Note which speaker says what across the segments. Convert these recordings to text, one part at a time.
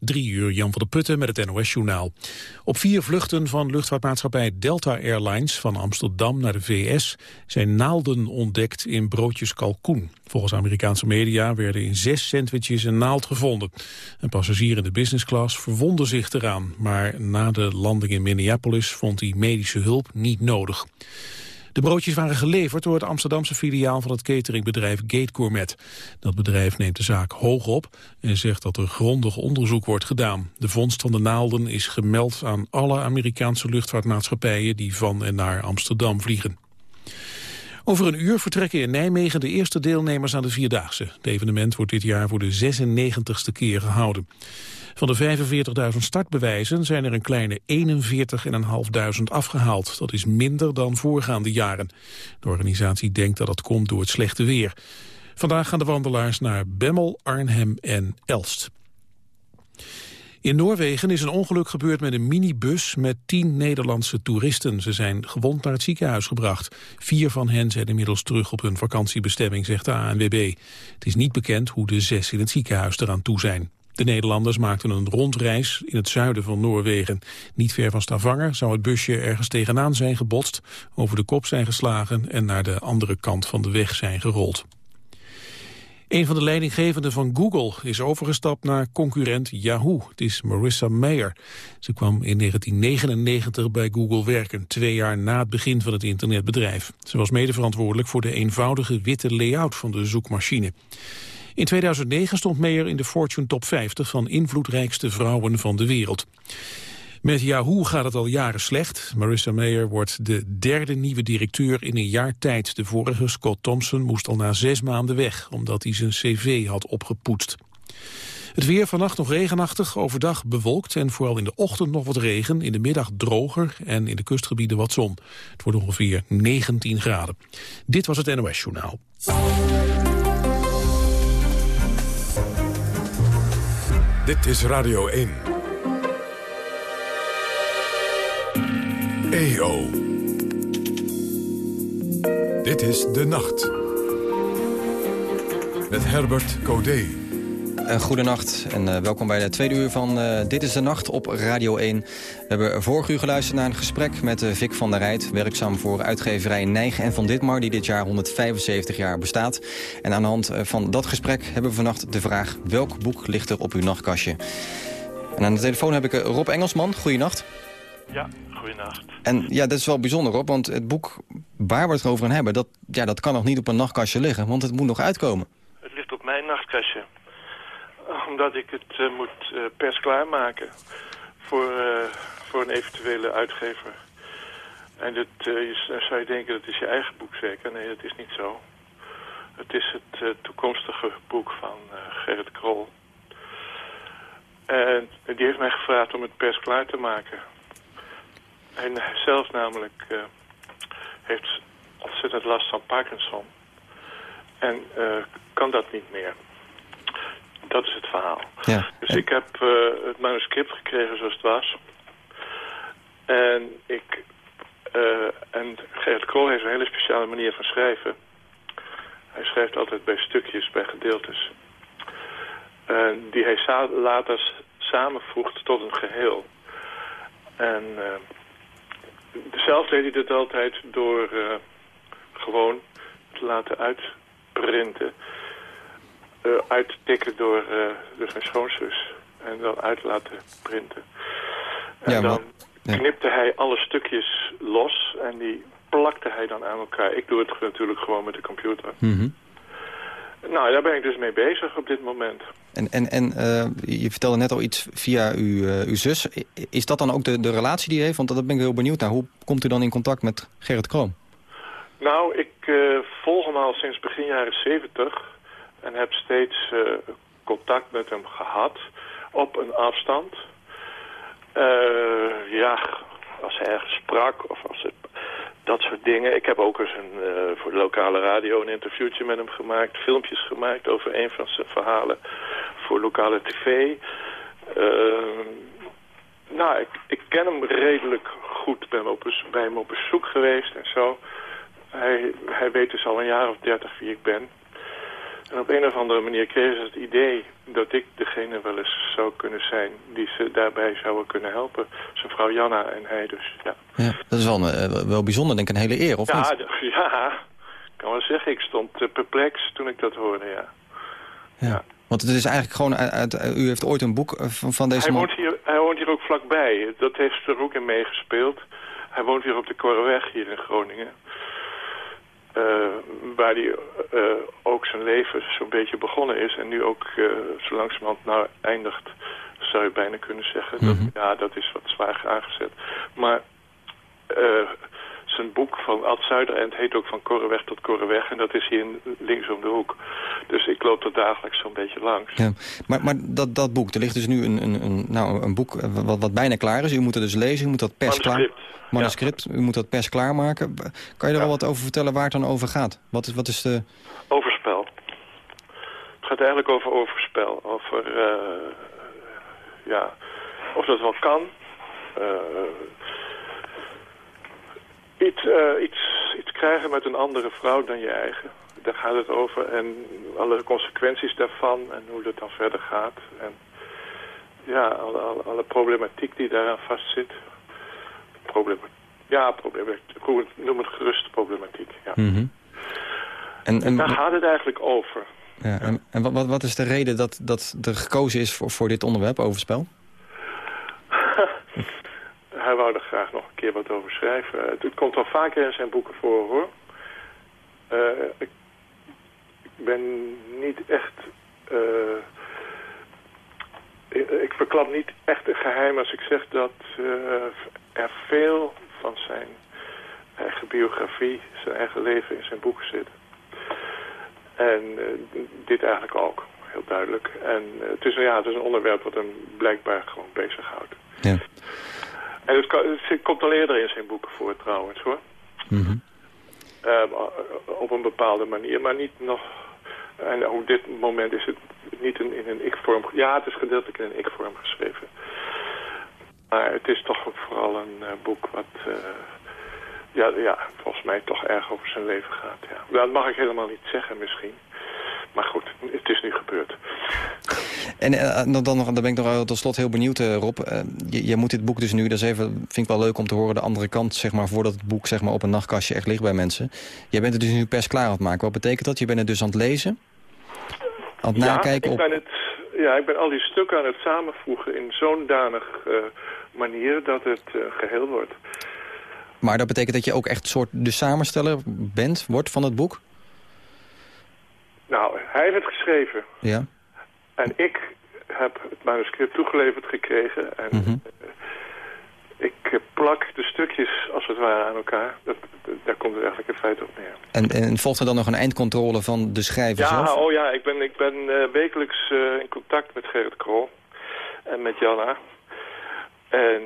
Speaker 1: Drie uur Jan van der Putten met het NOS-journaal. Op vier vluchten van luchtvaartmaatschappij Delta Airlines van Amsterdam naar de VS zijn naalden ontdekt in broodjes kalkoen. Volgens Amerikaanse media werden in zes sandwiches een naald gevonden. Een passagier in de business class verwondde zich eraan, maar na de landing in Minneapolis vond hij medische hulp niet nodig. De broodjes waren geleverd door het Amsterdamse filiaal van het cateringbedrijf Gate Gourmet. Dat bedrijf neemt de zaak hoog op en zegt dat er grondig onderzoek wordt gedaan. De vondst van de naalden is gemeld aan alle Amerikaanse luchtvaartmaatschappijen die van en naar Amsterdam vliegen. Over een uur vertrekken in Nijmegen de eerste deelnemers aan de Vierdaagse. Het evenement wordt dit jaar voor de 96ste keer gehouden. Van de 45.000 startbewijzen zijn er een kleine 41.500 afgehaald. Dat is minder dan voorgaande jaren. De organisatie denkt dat dat komt door het slechte weer. Vandaag gaan de wandelaars naar Bemmel, Arnhem en Elst. In Noorwegen is een ongeluk gebeurd met een minibus met tien Nederlandse toeristen. Ze zijn gewond naar het ziekenhuis gebracht. Vier van hen zijn inmiddels terug op hun vakantiebestemming, zegt de ANWB. Het is niet bekend hoe de zes in het ziekenhuis eraan toe zijn. De Nederlanders maakten een rondreis in het zuiden van Noorwegen. Niet ver van Stavanger zou het busje ergens tegenaan zijn gebotst, over de kop zijn geslagen en naar de andere kant van de weg zijn gerold. Een van de leidinggevenden van Google is overgestapt naar concurrent Yahoo. Het is Marissa Mayer. Ze kwam in 1999 bij Google werken, twee jaar na het begin van het internetbedrijf. Ze was medeverantwoordelijk voor de eenvoudige witte layout van de zoekmachine. In 2009 stond Mayer in de Fortune Top 50 van invloedrijkste vrouwen van de wereld. Met Yahoo gaat het al jaren slecht. Marissa Mayer wordt de derde nieuwe directeur in een jaar tijd. De vorige, Scott Thompson, moest al na zes maanden weg... omdat hij zijn cv had opgepoetst. Het weer vannacht nog regenachtig, overdag bewolkt... en vooral in de ochtend nog wat regen, in de middag droger... en in de kustgebieden wat zon. Het wordt ongeveer 19 graden. Dit was het NOS Journaal.
Speaker 2: Dit is Radio 1. EO. Dit is De Nacht. Met Herbert Codé.
Speaker 3: Uh, goedenacht en uh, welkom bij de tweede uur van uh, Dit is de Nacht op Radio 1. We hebben vorig uur geluisterd naar een gesprek met Vic van der Rijt... werkzaam voor uitgeverij Nijgen en Van Ditmar... die dit jaar 175 jaar bestaat. En aan de hand van dat gesprek hebben we vannacht de vraag... welk boek ligt er op uw nachtkastje? En aan de telefoon heb ik Rob Engelsman. Goedenacht.
Speaker 4: Ja, goedenacht.
Speaker 3: En ja, dat is wel bijzonder, Rob, want het boek waar we het over gaan hebben... Dat, ja, dat kan nog niet op een nachtkastje liggen, want het moet nog uitkomen.
Speaker 4: Het ligt op mijn nachtkastje omdat ik het uh, moet uh, pers klaarmaken voor, uh, voor een eventuele uitgever. En dat zou je denken, dat is je eigen boek zeker. Nee, dat is niet zo. Het is het toekomstige boek van Gerrit Krol. En die heeft mij gevraagd om het pers klaar te maken. En hij zelf namelijk heeft ontzettend last van Parkinson. En kan dat niet meer. Dat is het verhaal. Ja. Dus ik heb uh, het manuscript gekregen zoals het was. En ik... En Gerrit Krol heeft een hele speciale manier van schrijven. Hij schrijft altijd bij stukjes, bij gedeeltes. Die hij later samenvoegt tot een geheel. En zelf deed hij dat altijd door gewoon te laten uitprinten uh, uittikken door, uh, door zijn schoonzus. En dan uit laten printen. En ja, dan knipte hij alle stukjes los en die plakte hij dan aan elkaar. Ik doe het natuurlijk gewoon met de computer.
Speaker 3: Mm
Speaker 4: Nou, daar ben ik dus mee bezig op dit moment.
Speaker 3: En, en, en uh, je vertelde net al iets via uw, uw zus. Is dat dan ook de, de relatie die u heeft? Want dat ben ik heel benieuwd naar. Hoe komt u dan in contact met Gerrit Kroon?
Speaker 4: Nou, ik volg hem al sinds begin jaren zeventig. En heb steeds contact met hem gehad op een afstand. Ja, als hij ergens sprak of als het, dat soort dingen. Ik heb ook eens een, uh, voor de lokale radio een interviewtje met hem gemaakt. Filmpjes gemaakt over een van zijn verhalen voor lokale tv. nou, ik, ik, ken hem redelijk goed. Ben op, bij hem op bezoek geweest en zo. Hij, hij weet dus al een jaar of dertig wie ik ben. En op een of andere manier kregen ze het idee dat ik degene wel eens zou kunnen zijn die ze daarbij zouden kunnen helpen. Zijn vrouw Janna en hij dus, ja.
Speaker 3: ja dat is wel, uh, wel bijzonder, denk ik, een hele eer, of
Speaker 4: ja,
Speaker 3: niet?
Speaker 4: Ja, ik kan wel zeggen, ik stond perplex toen ik dat hoorde, ja.
Speaker 3: ja. ja. Want het is eigenlijk gewoon, uit, u heeft ooit een boek van, van deze
Speaker 4: hij
Speaker 3: man...
Speaker 4: Woont hier, hij woont hier ook vlakbij, dat heeft er ook in meegespeeld. Hij woont hier op de Korreweg hier in Groningen. Uh, waar hij uh, ook zijn leven zo'n beetje begonnen is. En nu ook uh, zo langzamerhand nou eindigt, zou je bijna kunnen zeggen. dat,
Speaker 3: Mhm.
Speaker 4: ja, dat is wat zwaar aangezet. Maar zijn boek van Ad Zuiderend heet ook van Korreweg tot Korreweg. En dat is hier links om de hoek. Dus ik loop er dagelijks zo'n beetje langs.
Speaker 3: Ja. Maar, maar dat, dat boek, er ligt dus nu een, een, een, nou, een boek wat, wat bijna klaar is. U moet het dus lezen, u moet dat pers
Speaker 4: Manuscript.
Speaker 3: klaar... Manuscript, u moet dat pers klaarmaken. Kan je er
Speaker 4: Ja.
Speaker 3: al wat over vertellen waar het dan over gaat? Wat is, wat is de...
Speaker 4: Overspel. Het gaat eigenlijk over overspel. Over, eh, ja, of dat wel kan. Eh, iets, eh, iets, iets krijgen met een andere vrouw dan je eigen. Daar gaat het over. En alle consequenties daarvan en hoe dat dan verder gaat. En ja, alle, alle, alle problematiek die daaraan vastzit. Problem, ja, problematiek. Noem het gerust problematiek. Ja.
Speaker 3: Mhm. En, en,
Speaker 4: Daar gaat het eigenlijk over.
Speaker 3: ja, en, en wat, wat, wat is de reden dat, dat er gekozen is voor, voor dit onderwerp, overspel?
Speaker 4: Hij wou er graag nog een keer wat over schrijven. Het, het komt wel vaker in zijn boeken voor, hoor. Eh, ik, ben niet echt... eh, ik, ik verklap niet echt een geheim als ik zeg dat eh, er veel van zijn eigen biografie, zijn eigen leven in zijn boeken zit. En eh, dit eigenlijk ook, heel duidelijk. En eh, het, is, ja, het is een onderwerp wat hem blijkbaar gewoon bezighoudt.
Speaker 3: Ja.
Speaker 4: En het, het komt al eerder in zijn boeken voor trouwens hoor.
Speaker 3: Mhm.
Speaker 4: Eh, op een bepaalde manier, maar niet nog... En op dit moment is het niet in, in een ik-vorm... Ja, het is gedeeltelijk in een ik-vorm geschreven. Maar het is toch vooral een eh, boek wat... eh, ja, ja, volgens mij toch erg over zijn leven gaat. Ja. Dat mag ik helemaal niet zeggen misschien. Maar goed, het is nu gebeurd.
Speaker 3: En eh, dan, dan, ben ik nog tot slot heel benieuwd, eh, Rob. Eh, je, je moet dit boek dus nu, dat is even, vind ik wel leuk om te horen... de andere kant, zeg maar, voordat het boek zeg maar, op een nachtkastje echt ligt bij mensen. Jij bent het dus nu pers klaar aan het maken. Wat betekent dat? Je bent het dus aan het lezen? Aan het
Speaker 4: ja,
Speaker 3: nakijken
Speaker 4: ik
Speaker 3: op...
Speaker 4: ben het, ja, ik ben al die stukken aan het samenvoegen in zo'n danig manier dat het eh, geheel wordt.
Speaker 3: Maar dat betekent dat je ook echt soort de samensteller bent, wordt van het boek?
Speaker 4: Nou, hij heeft het geschreven.
Speaker 3: Ja.
Speaker 4: En ik heb het manuscript toegeleverd gekregen. En
Speaker 3: Mhm.
Speaker 4: eh, ik eh, plak de stukjes als het ware aan elkaar. Dat, daar komt het eigenlijk in feite op neer.
Speaker 3: En, en volgt er dan nog een eindcontrole van de schrijver
Speaker 4: Ja,
Speaker 3: zelf?
Speaker 4: oh ja, ik ben, ik ben eh, wekelijks in contact met Gerrit Krol en met Janna. En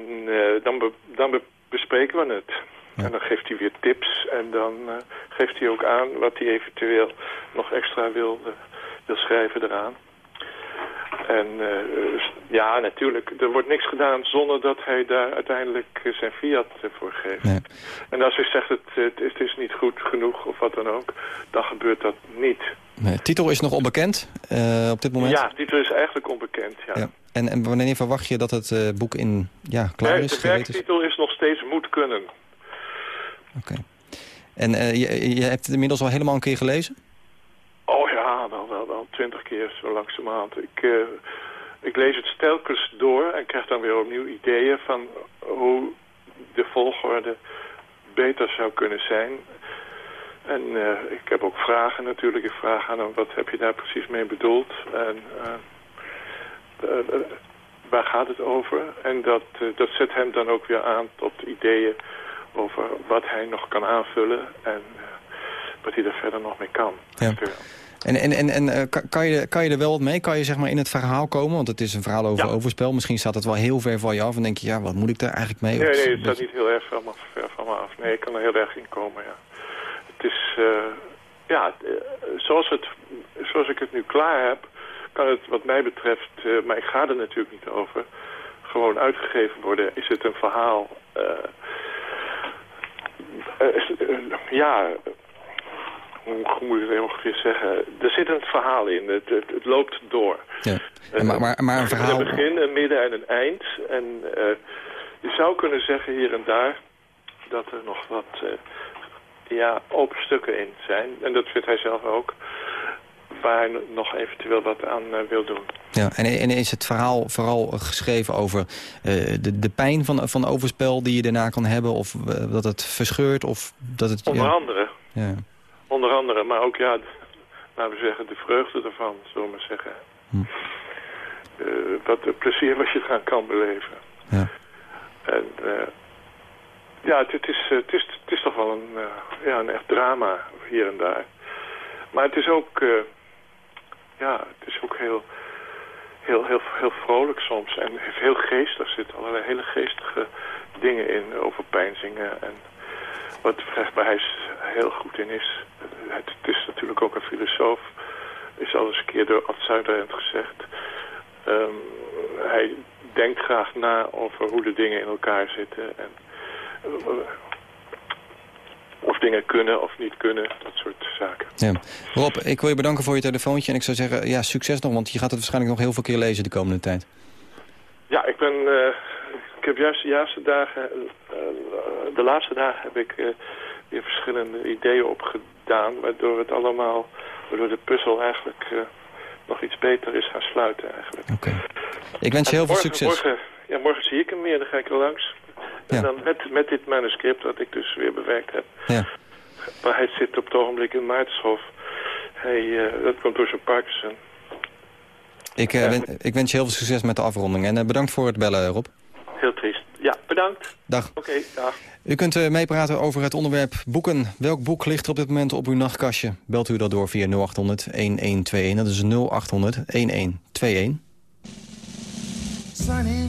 Speaker 4: dan, be- dan be- bespreken we het.
Speaker 3: Ja.
Speaker 4: En dan geeft hij weer tips en dan eh, geeft hij ook aan wat hij eventueel nog extra wil, wil schrijven eraan. En eh, ja, natuurlijk, er wordt niks gedaan zonder dat hij daar uiteindelijk eh, zijn fiat voor geeft.
Speaker 3: Nee.
Speaker 4: En als hij zegt het, het, is niet goed genoeg of wat dan ook, dan gebeurt dat niet.
Speaker 3: Nee, titel is nog onbekend op dit moment?
Speaker 4: Ja, titel is eigenlijk onbekend, ja.
Speaker 3: Ja. En, en wanneer verwacht je dat het boek in, ja, klaar
Speaker 4: Nee,
Speaker 3: is?
Speaker 4: de werktitel is nog steeds moet kunnen.
Speaker 3: Oké. En eh, je, je hebt het inmiddels al helemaal een keer gelezen?
Speaker 4: Oh ja, wel, wel, wel twintig keer zo langzamerhand. Ik, eh, ik lees het telkens door en krijg dan weer opnieuw ideeën van hoe de volgorde beter zou kunnen zijn. En eh, ik heb ook vragen natuurlijk. Ik vraag aan hem, wat heb je daar precies mee bedoeld? En waar gaat het over? En dat, dat zet hem dan ook weer aan tot ideeën over wat hij nog kan aanvullen en eh, wat hij er verder nog mee kan.
Speaker 3: Ja. En, en, en, en eh, kan- je, kan je er wel wat mee? Kan je zeg maar in het verhaal komen? Want het is een verhaal over
Speaker 4: Ja.
Speaker 3: overspel. Misschien staat het wel heel ver van je af. En denk je, ja, wat moet ik daar eigenlijk mee?
Speaker 4: Nee, nee, het staat niet heel erg ver, ver van me af. Nee, ik kan er heel erg in komen, ja. Het is, eh, ja, zoals, het, zoals ik het nu klaar heb, kan het wat mij betreft, maar ik ga er natuurlijk niet over, gewoon uitgegeven worden. Is het een verhaal, ja, hoe, moet ik het ongeveer zeggen? Er zit een verhaal in. Het, het, loopt door.
Speaker 5: Ja. maar, maar, maar een verhaal...
Speaker 4: Een begin, een midden en een eind. En je zou kunnen zeggen hier en daar dat er nog wat ja, open stukken in zijn. En dat vindt hij zelf ook. Waar hij nog eventueel wat aan wil doen.
Speaker 5: Ja, en, en, is het verhaal vooral geschreven over de, de pijn van, van overspel die je daarna kan hebben? Of dat het verscheurt? Of dat het,
Speaker 4: Onder andere. Ja. Onder andere, maar ook ja, laten we zeggen, de vreugde ervan, zullen we maar zeggen. Hm. Uh, wat plezier wat je eraan kan beleven. Ja. En uh, ja, het, is, het, is, het is toch wel een, uh, ja, een echt drama hier en daar. Maar het is ook, ja, het is ook heel, heel, heel, heel vrolijk soms. En heel geestig. Zitten allerlei hele geestige dingen in over pijnzingen en wat hij heel goed in is. Het, is natuurlijk ook een filosoof. Is al eens een keer door Ad Zuiderend gezegd. Um, hij denkt graag na over hoe de dingen in elkaar zitten. En, uh, of dingen kunnen of niet kunnen, dat soort zaken.
Speaker 5: Ja. Rob, ik wil je bedanken voor je telefoontje. En ik zou zeggen, ja, succes nog, want je gaat het waarschijnlijk nog heel veel keer lezen de komende tijd.
Speaker 4: Ja, ik ben... Uh, ik heb juist de laatste dagen, uh, de laatste dagen heb ik uh, weer verschillende ideeën opgedaan, waardoor het allemaal, waardoor de puzzel eigenlijk nog iets beter is gaan sluiten eigenlijk.
Speaker 5: Oké. Ik wens je heel veel succes.
Speaker 4: Morgen, ja, morgen zie ik hem weer, dan ga ik er langs. En ja. dan met, met dit manuscript dat ik dus weer bewerkt heb.
Speaker 5: Ja.
Speaker 4: Maar hij zit op het ogenblik in Maartenshof. Hij, dat komt door zijn Parkinson.
Speaker 5: Ik, ik wens je heel veel succes met de afronding. En bedankt voor het bellen, Rob
Speaker 4: heel triest. Ja, bedankt.
Speaker 5: Dag.
Speaker 4: Oké, dag.
Speaker 5: U kunt uh, meepraten over het onderwerp boeken. Welk boek ligt er op dit moment op uw nachtkastje? Belt u dat door via 0800-1121. Dat is 0800-1121. Sunny.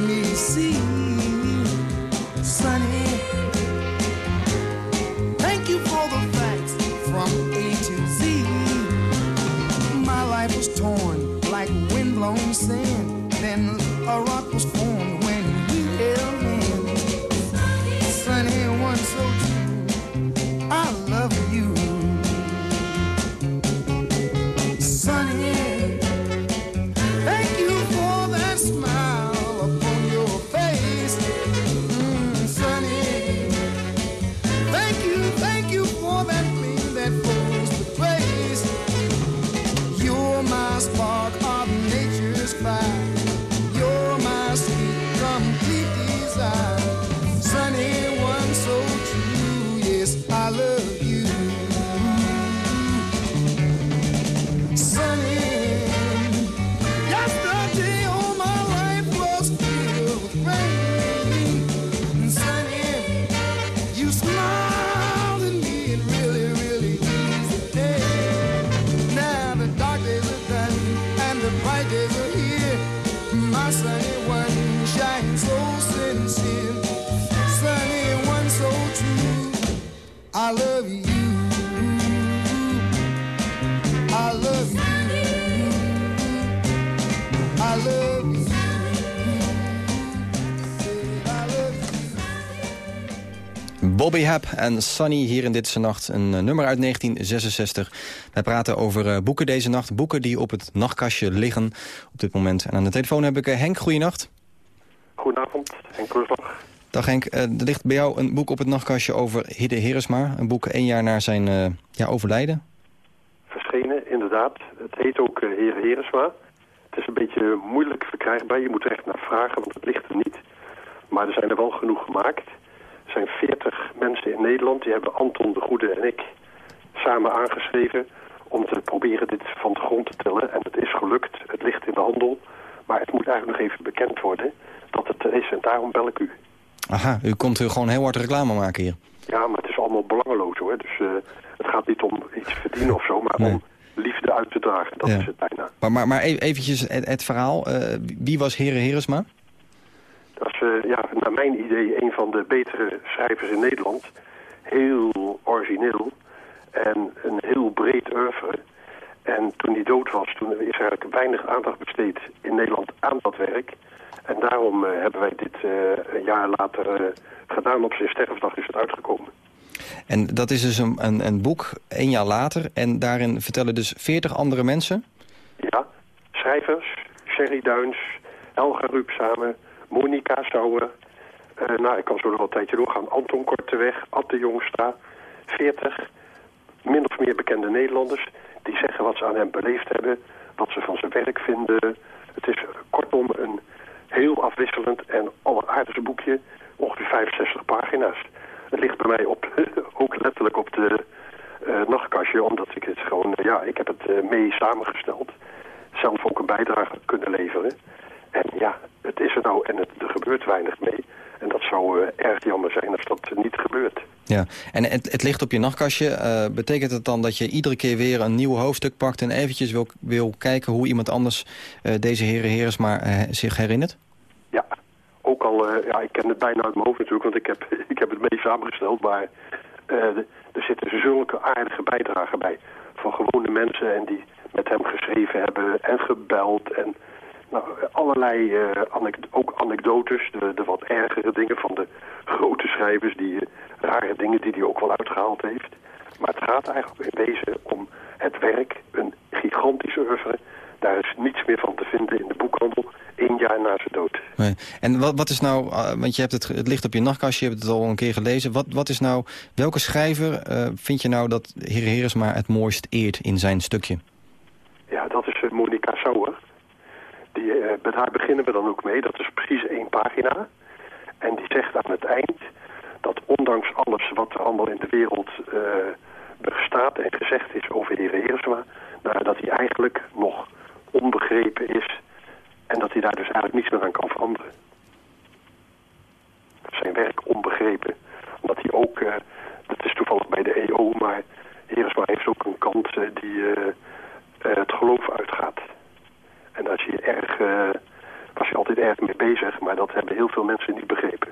Speaker 5: me see. Hap en Sunny hier in Dit Nacht. Een uh, nummer uit 1966. Wij praten over uh, boeken deze nacht. Boeken die op het nachtkastje liggen op dit moment. En aan de telefoon heb ik uh, Henk. Goeienacht.
Speaker 6: Goedenavond, Henk Kroeslag.
Speaker 3: Dag Henk, er ligt bij jou een boek op het nachtkastje over Hidde Heresma. Een boek één jaar na zijn ja, overlijden.
Speaker 6: Verschenen, inderdaad. Het heet ook Heer Heresma. Het is een beetje moeilijk verkrijgbaar. Je moet er echt naar vragen, want het ligt er niet. Maar er zijn er wel genoeg gemaakt. Er zijn veertig mensen in Nederland. Die hebben Anton de Goede en ik samen aangeschreven om te proberen dit van de grond te tellen. En het is gelukt. Het ligt in de handel. Maar het moet eigenlijk nog even bekend worden dat het er is. En daarom bel ik u.
Speaker 3: Aha, u komt er gewoon heel hard reclame maken hier.
Speaker 6: Ja, maar het is allemaal belangeloos hoor. Dus uh, het gaat niet om iets verdienen of zo, maar om liefde uit te dragen. Dat is het bijna.
Speaker 3: Maar, maar, maar e-, eventjes het, verhaal. Uh, wie was Heren Heresma?
Speaker 6: Dat is ja, naar mijn idee een van de betere schrijvers in Nederland. Heel origineel en een heel breed oeuvre. En toen hij dood was, toen is er eigenlijk weinig aandacht besteed in Nederland aan dat werk. En daarom uh, hebben wij dit uh, een jaar later uh, gedaan. Op zijn sterfdag is het uitgekomen.
Speaker 3: En dat is dus een, een, een, boek, één jaar later. En daarin vertellen dus veertig andere mensen?
Speaker 6: Ja, schrijvers, Sherry Duins, Helga Rup samen, Monika Sauer. nou, ik kan zo nog een tijdje doorgaan. Anton Korteweg, Atte Jongstra, veertig min of meer bekende Nederlanders... die zeggen wat ze aan hem beleefd hebben, wat ze van zijn werk vinden. Het is kortom een heel afwisselend en alleraardigste boekje. Ongeveer 65 pagina's. Het ligt bij mij op, ook letterlijk op de uh, nachtkastje, omdat ik het gewoon, ja, ik heb het mee samengesteld. Zelf ook een bijdrage kunnen leveren. En ja, het is er nou en het, er gebeurt weinig mee. En dat zou erg jammer zijn als dat niet gebeurt.
Speaker 3: Ja, en het, het ligt op je nachtkastje. betekent het dan dat je iedere keer weer een nieuw hoofdstuk pakt... en eventjes wil, wil kijken hoe iemand anders deze heren Heresma zich herinnert?
Speaker 6: Ja, ook al, ja, ik ken het bijna uit mijn hoofd natuurlijk, want ik heb, ik heb het mee samengesteld. Maar er zitten zulke aardige bijdragen bij van gewone mensen en die met hem geschreven hebben en gebeld en nou, allerlei uh, ook anekdotes, de, de, wat ergere dingen van de grote schrijvers, die uh, rare dingen die hij ook wel uitgehaald heeft. Maar het gaat eigenlijk in deze om het werk, een gigantische oeuvre. Daar is niets meer van te vinden in de boekhandel, één jaar na zijn dood.
Speaker 3: Nee. En wat, wat is nou, uh, want je hebt het, het ligt op je nachtkastje, je hebt het al een keer gelezen. Wat, wat is nou, welke schrijver vind je nou dat Heer Heresma het mooist eert in zijn stukje?
Speaker 6: Ja, dat is Monica Sauer. Die, haar beginnen we dan ook mee. Dat is precies één pagina. En die zegt aan het eind dat ondanks alles wat er allemaal in de wereld bestaat en gezegd is over de heer Heersma, nou, dat hij eigenlijk nog onbegrepen is en dat hij daar dus eigenlijk niets meer aan kan veranderen. Zijn werk onbegrepen. Omdat hij ook, uh, dat is toevallig bij de EO, maar Heersma heeft ook een kant die het geloof uitgaat. En daar is hij erg, uh, was hij altijd erg mee bezig, maar dat hebben heel veel mensen niet begrepen.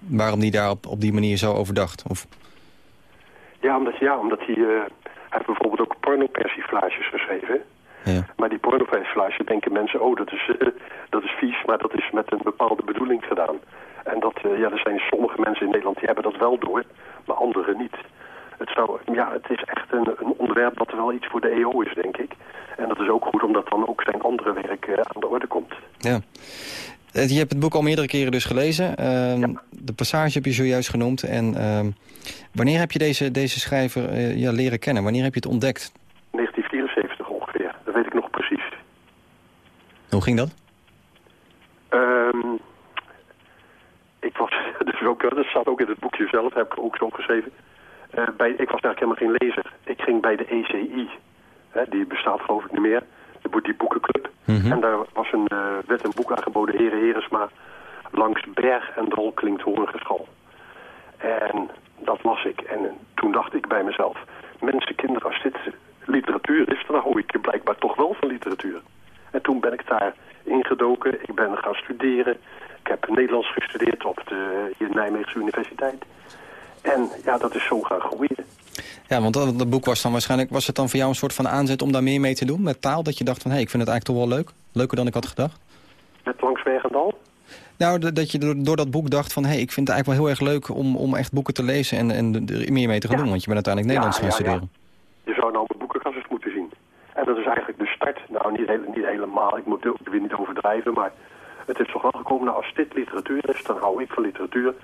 Speaker 3: Waarom hij daar op, op die manier zo over dacht? Of?
Speaker 6: Ja, omdat, ja, omdat hij, uh, hij heeft bijvoorbeeld ook pornopersiflages geschreven. Ja. Maar die pornopersiflage denken mensen, oh dat is, uh, dat is vies, maar dat is met een bepaalde bedoeling gedaan. En dat, ja, er zijn sommige mensen in Nederland die hebben dat wel door, maar anderen niet het, zou, ja, het is echt een, een, onderwerp dat wel iets voor de EO is, denk ik. En dat is ook goed omdat dan ook zijn andere werk uh, aan de orde komt.
Speaker 3: Ja. Eh, je hebt het boek al meerdere keren dus gelezen. Uh, ja. De passage heb je zojuist genoemd. En ehm, wanneer heb je deze, deze schrijver uh, ja, leren kennen? Wanneer heb je het ontdekt?
Speaker 6: 1974 ongeveer. Dat weet ik nog precies.
Speaker 3: Hoe ging dat?
Speaker 6: Um, ik was, dus ook, dat staat ook in het boekje zelf, heb ik ook zo geschreven. Uh, bij, ik was eigenlijk helemaal geen lezer. Ik ging bij de ECI. Hè, die bestaat geloof ik niet meer. De, die boekenclub. En daar was een, uh, werd een boek aangeboden, Heren Heresma. Langs berg en dal klinkt horengeschal. En dat las ik. En toen dacht ik bij mezelf... Mensen, kinderen, als dit literatuur is... dan hou ik je blijkbaar toch wel van literatuur. En toen ben ik daar ingedoken. Ik ben gaan studeren. Ik heb Nederlands gestudeerd op de hier Nijmeegse Universiteit. En ja, dat is zo gaan groeien.
Speaker 3: Ja, want dat, dat, boek was dan waarschijnlijk... was het dan voor jou een soort van aanzet om daar meer mee te doen? Met taal, dat je dacht van... hé, hey, ik vind het eigenlijk toch wel leuk. Leuker dan ik had gedacht.
Speaker 6: Met Langs Wegendal?
Speaker 3: Nou, dat je door, door, dat boek dacht van... hé, hey, ik vind het eigenlijk wel heel erg leuk om, om echt boeken te lezen... en, en er meer mee te gaan doen, want je bent uiteindelijk Nederlands ja, gaan studeren.
Speaker 6: Je zou nou mijn boekenkast eens moeten zien. En dat is eigenlijk de start. Nou, niet, niet helemaal, ik moet er weer niet overdrijven, maar... het is toch wel gekomen, nou, als dit literatuur is, dan hou ik van literatuur.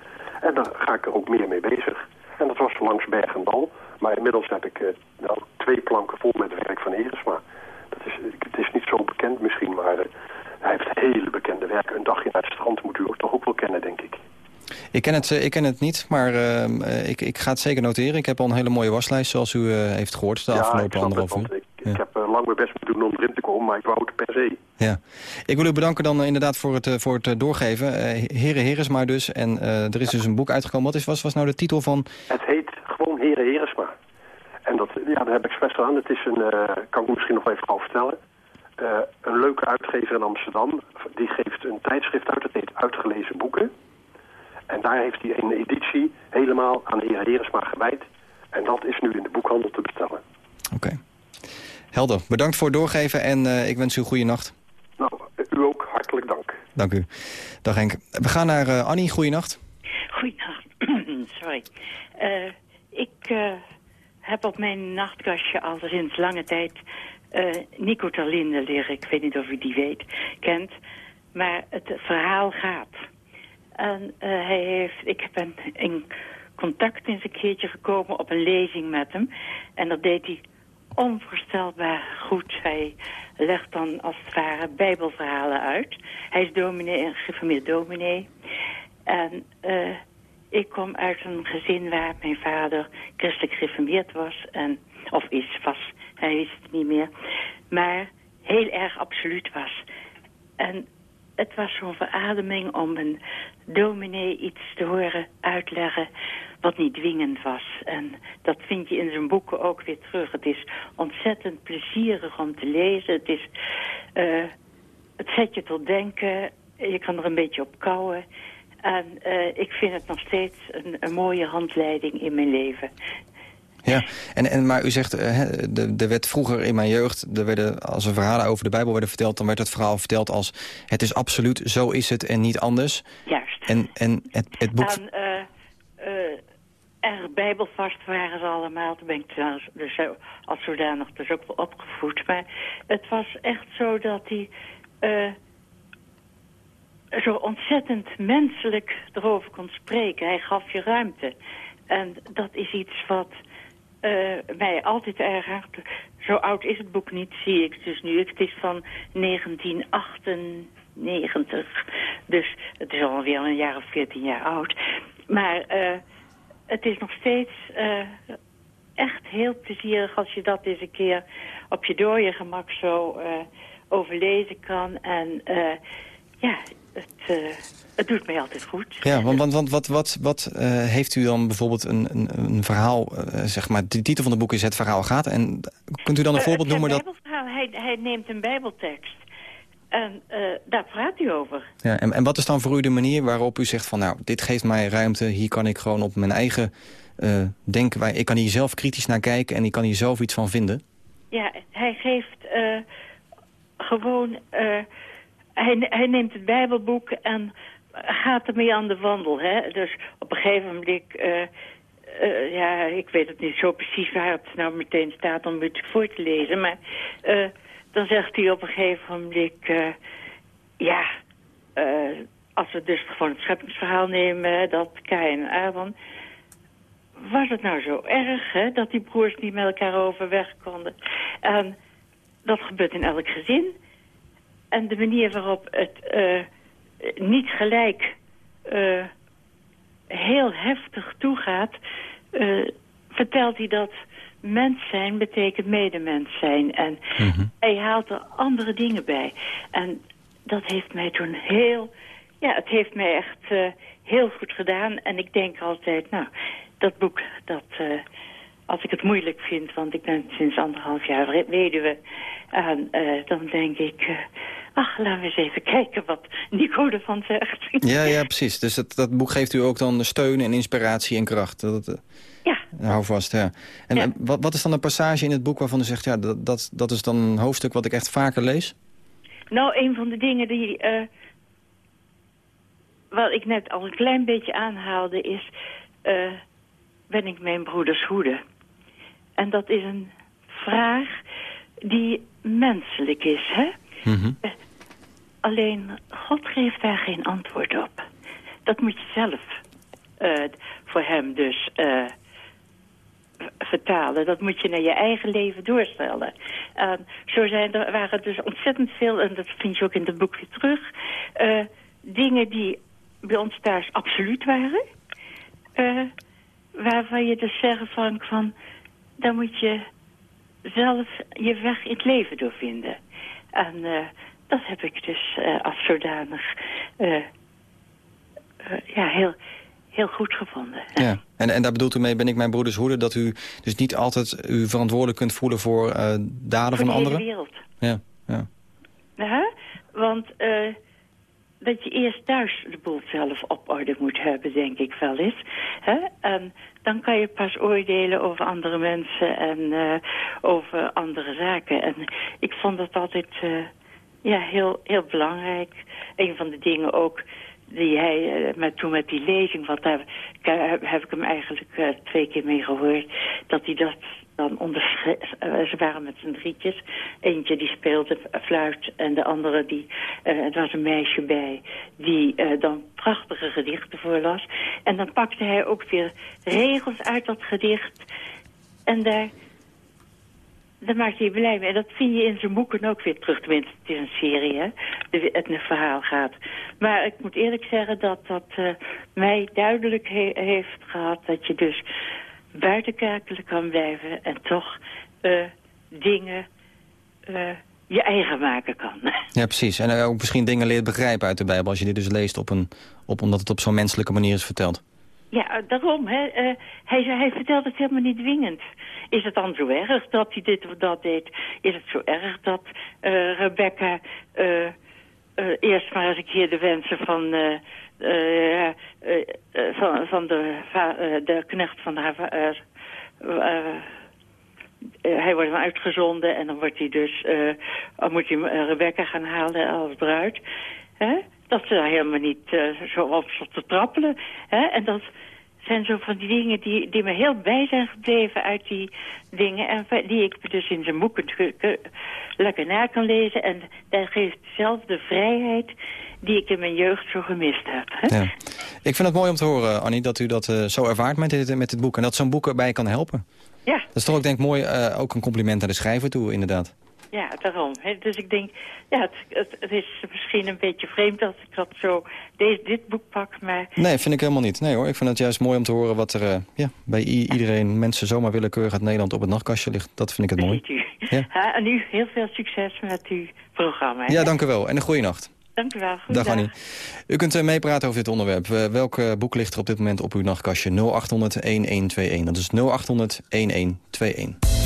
Speaker 6: En dan ga ik er ook meer mee bezig. En dat was langs berg en dal. Maar inmiddels heb ik nou, twee planken vol met werk van Eresma. Dat is, het is niet zo bekend misschien, maar uh, hij heeft hele bekende werken. Een dagje naar het strand moet u ook toch ook wel kennen, denk ik.
Speaker 3: Ik ken het, ik ken het niet, maar uh, ik, ik ga het zeker noteren. Ik heb al een hele mooie waslijst, zoals u heeft gehoord de
Speaker 6: ja,
Speaker 3: afgelopen anderhalf uur.
Speaker 6: Ik, ja. ik heb lang mijn best moeten doen om erin te komen, maar ik wou het per se.
Speaker 3: Ja. Ik wil u bedanken dan inderdaad voor het, voor het doorgeven. Heren Heresma dus. En er is dus een boek uitgekomen. Wat is, was, was nou de titel van...
Speaker 6: Het heet gewoon Heren Heresma. En dat, ja, daar heb ik expres gedaan. Het is een, kan ik misschien nog even al vertellen. een leuke uitgever in Amsterdam. Die geeft een tijdschrift uit. Dat heet Uitgelezen Boeken. En daar heeft hij een editie helemaal aan Heren Heresma gewijd. En dat is nu in de boekhandel te bestellen.
Speaker 3: Oké. Okay. Helder. Bedankt voor het doorgeven en uh, ik wens u een goede nacht.
Speaker 6: Nou, u ook. Hartelijk dank.
Speaker 3: Dank u. Dag Henk. We gaan naar uh, Annie. Goeienacht.
Speaker 7: Goeienacht. Sorry. Uh, ik heb op mijn nachtkastje al sinds lange tijd Nico Terlinde leren. Ik weet niet of u die weet, kent. Maar het verhaal gaat. En hij heeft... Ik ben in contact eens een keertje gekomen op een lezing met hem. En dat deed hij onvoorstelbaar goed. Hij legt dan als het ware bijbelverhalen uit. Hij is dominee, een geformeerd dominee. En uh, ik kom uit een gezin waar mijn vader christelijk gereformeerd was. En, of is, was. Hij is het niet meer. Maar heel erg absoluut was. En het was zo'n verademing om een dominee iets te horen uitleggen wat niet dwingend was. En dat vind je in zijn boeken ook weer terug. Het is ontzettend plezierig om te lezen. Het, is, uh, het zet je tot denken. Je kan er een beetje op kouwen. En uh, ik vind het nog steeds een, een mooie handleiding in mijn leven.
Speaker 3: Ja, en, en, maar u zegt, de, de werd vroeger in mijn jeugd... Er werden, als er verhalen over de Bijbel werden verteld... dan werd het verhaal verteld als... het is absoluut, zo is het en niet anders.
Speaker 7: Juist.
Speaker 3: En, en het, het boek...
Speaker 7: En, uh, uh, erg bijbelvast waren ze allemaal. Toen ben ik dus als zodanig dus ook wel opgevoed. Maar het was echt zo dat hij... Uh, zo ontzettend menselijk erover kon spreken. Hij gaf je ruimte. En dat is iets wat uh, mij altijd erg. Zo oud is het boek niet, zie ik dus nu. Het is van 1998. Dus het is alweer een jaar of 14 jaar oud. Maar het is nog steeds uh, echt heel plezierig als je dat eens een keer op je dode gemak zo overlezen kan. En ja, het, het doet mij altijd goed.
Speaker 3: Ja, want, want, want wat, wat, wat heeft u dan bijvoorbeeld een, een, een verhaal, zeg maar, de titel van het boek is Het Verhaal Gaat. En kunt u dan een voorbeeld noemen?
Speaker 7: dat... Hij, hij neemt een bijbeltekst en daar praat hij over.
Speaker 3: Ja, en, en wat is dan voor u de manier waarop u zegt van, nou, dit geeft mij ruimte, hier kan ik gewoon op mijn eigen denken, ik kan hier zelf kritisch naar kijken en ik kan hier zelf iets van vinden?
Speaker 7: Ja, hij geeft gewoon hij, hij neemt het Bijbelboek en gaat ermee aan de wandel. Hè? Dus op een gegeven moment... Uh, uh, ja, ik weet het niet zo precies waar het nou meteen staat om het voor te lezen. Maar uh, dan zegt hij op een gegeven moment... ja, als we dus gewoon het scheppingsverhaal nemen... dat Kain en Aaron... Was het nou zo erg hè, dat die broers niet met elkaar overweg konden? En dat gebeurt in elk gezin. En de manier waarop het uh, niet gelijk heel heftig toegaat... Vertelt hij dat mens zijn betekent medemens zijn. En mm -hmm. hij haalt er andere dingen bij. En dat heeft mij toen heel... Ja, het heeft mij echt heel goed gedaan. En ik denk altijd, nou, dat boek, dat als ik het moeilijk vind, want ik ben sinds anderhalf jaar weduwe. En uh, dan denk ik, ach, laten we eens even kijken wat Nico ervan zegt.
Speaker 3: Ja, ja, precies. Dus dat, dat boek geeft u ook dan steun en inspiratie en kracht. Dat,
Speaker 7: ja.
Speaker 3: Hou vast, ja. En ja. Wat, wat is dan een passage in het boek waarvan u zegt, ja, dat, dat, dat is dan een hoofdstuk wat ik echt vaker lees?
Speaker 7: Nou, een van de dingen die, wat ik net al een klein beetje aanhaalde is, ben ik mijn broeders hoede? En dat is een vraag die menselijk is, hè?
Speaker 3: Mm -hmm.
Speaker 7: alleen God geeft daar geen antwoord op. Dat moet je zelf uh, voor hem dus uh, vertalen. Dat moet je naar je eigen leven doorstellen. Uh, zo zijn er, waren dus ontzettend veel, en dat vind je ook in het boek weer terug... Uh, dingen die bij ons thuis absoluut waren... waarvan je dus zeggen van, van... daar moet je zelf je weg in het leven doorvinden. En uh, dat heb ik dus als zodanig ja, heel, heel goed gevonden.
Speaker 3: Ja. En, en daar bedoelt u mee, ben ik mijn broeders hoeder... dat u dus niet altijd u verantwoordelijk kunt voelen voor daden
Speaker 7: voor
Speaker 3: van anderen?
Speaker 7: de wereld.
Speaker 3: Ja, ja.
Speaker 7: want dat je eerst thuis de boel zelf op orde moet hebben, denk ik wel eens. Hè? En dan kan je pas oordelen over andere mensen en uh, over andere zaken. En ik vond dat altijd ja, heel, heel belangrijk. Een van de dingen ook die hij uh, met, toen met die lezing, want daar heb ik hem eigenlijk twee keer mee gehoord, dat hij dat dan onderscheid... ze waren met z'n drietjes. Eentje die speelde fluit en de andere die... Uh, er was een meisje bij die dan prachtige gedichten voorlas. En dan pakte hij ook weer regels uit dat gedicht. En daar... Daar maakte hij blij mee. En dat vind je in zijn boeken ook weer terug. Tenminste, het is een serie, hè. De, het een verhaal gaat. Maar ik moet eerlijk zeggen dat dat uh, mij duidelijk he heeft gehad... dat je dus buitenkerkelijk kan blijven en toch uh, dingen uh, je eigen maken kan.
Speaker 3: Ja, precies. En ook misschien dingen leert begrijpen uit de Bijbel... als je dit dus leest op een, op, omdat het op zo'n menselijke manier is verteld.
Speaker 7: Ja, daarom. Hè. Hij, hij vertelt het helemaal niet dwingend. Is het dan zo erg dat hij dit of dat deed? Is het zo erg dat Rebecca eerst maar eens een keer de wensen van uh, uh, van, van de, de knecht van haar... hij wordt dan uitgezonden en dan wordt hij dus, uh, moet hij Rebecca gaan halen als bruid. Hè? Dat ze daar helemaal niet zo op te trappelen. Hè? En dat zijn zo van die dingen die, die me heel bij zijn gebleven uit die dingen. En die ik dus in zijn boeken lekker na kan lezen. En daar geeft dezelfde vrijheid die ik in mijn jeugd zo gemist heb. Hè?
Speaker 3: Ja. Ik vind het mooi om te horen, Annie, dat u dat uh, zo ervaart met dit, met dit boek. En dat zo'n boek erbij kan helpen.
Speaker 7: Ja.
Speaker 3: Dat is toch ook denk ik mooi, uh, ook een compliment aan de schrijver toe, inderdaad.
Speaker 7: Ja, daarom. Dus ik denk, ja, het, het, het, is misschien een beetje vreemd dat ik dat zo, deze, dit boek pak, maar...
Speaker 3: Nee, vind ik helemaal niet. Nee hoor, ik vind het juist mooi om te horen wat er uh, ja, bij iedereen, mensen zomaar willekeurig uit Nederland op het nachtkastje ligt. Dat vind ik het mooi.
Speaker 7: U. Ja. en nu heel veel succes met uw programma.
Speaker 3: Ja, dank u wel. En een goede nacht.
Speaker 7: Dank u wel.
Speaker 3: Dag Annie. U kunt uh, meepraten over dit onderwerp. Uh, welk uh, boek ligt er op dit moment op uw nachtkastje? 0800-1121. Dat is 0800-1121.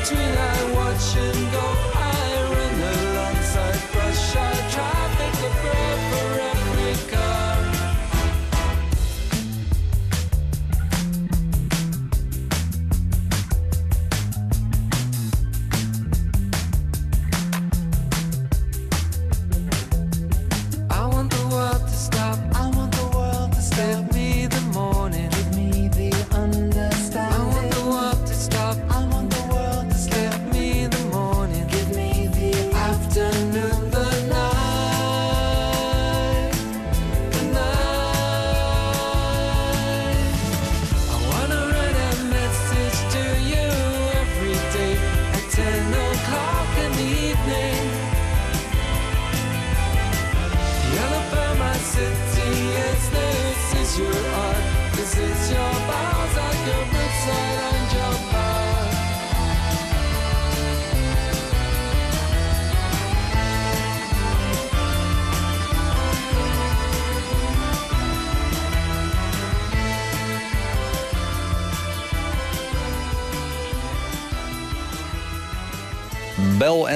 Speaker 8: Between I watch and go.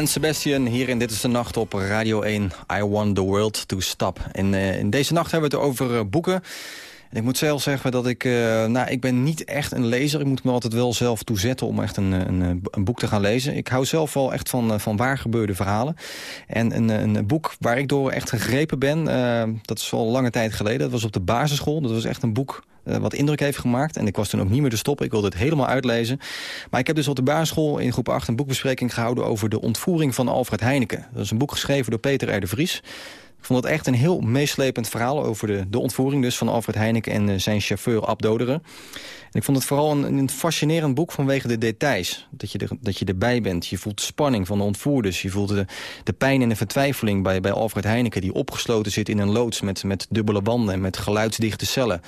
Speaker 3: Sebastian hier in Dit is de Nacht op Radio 1. I want the world to stop. Eh, in deze nacht hebben we het over eh, boeken. En ik moet zelf zeggen dat ik... eh, nou, ik ben niet echt een lezer. Ik moet me altijd wel zelf toezetten om echt een, een, een boek te gaan lezen. Ik hou zelf wel echt van, van waar gebeurde verhalen. En een, een boek waar ik door echt gegrepen ben... dat is al lange tijd geleden. Dat was op de basisschool. Dat was echt een boek eh, wat indruk heeft gemaakt. En ik was toen ook niet meer te stoppen. Ik wilde het helemaal uitlezen. Maar ik heb dus op de basisschool in groep 8 een boekbespreking gehouden... over de ontvoering van Alfred Heineken. Dat is een boek geschreven door Peter R. de Vries. Ik vond het echt een heel meeslepend verhaal over de, de ontvoering dus van Alfred Heineken en eh, zijn chauffeur Ab Doderen. En ik vond het vooral een, een fascinerend boek vanwege de details. Dat je, dat je erbij bent. Je voelt de spanning van de ontvoerders. Je voelt de, de pijn en de vertwijfeling bij, bij Alfred Heineken... die opgesloten zit in een loods met, met dubbele wanden en met geluidsdichte cellen.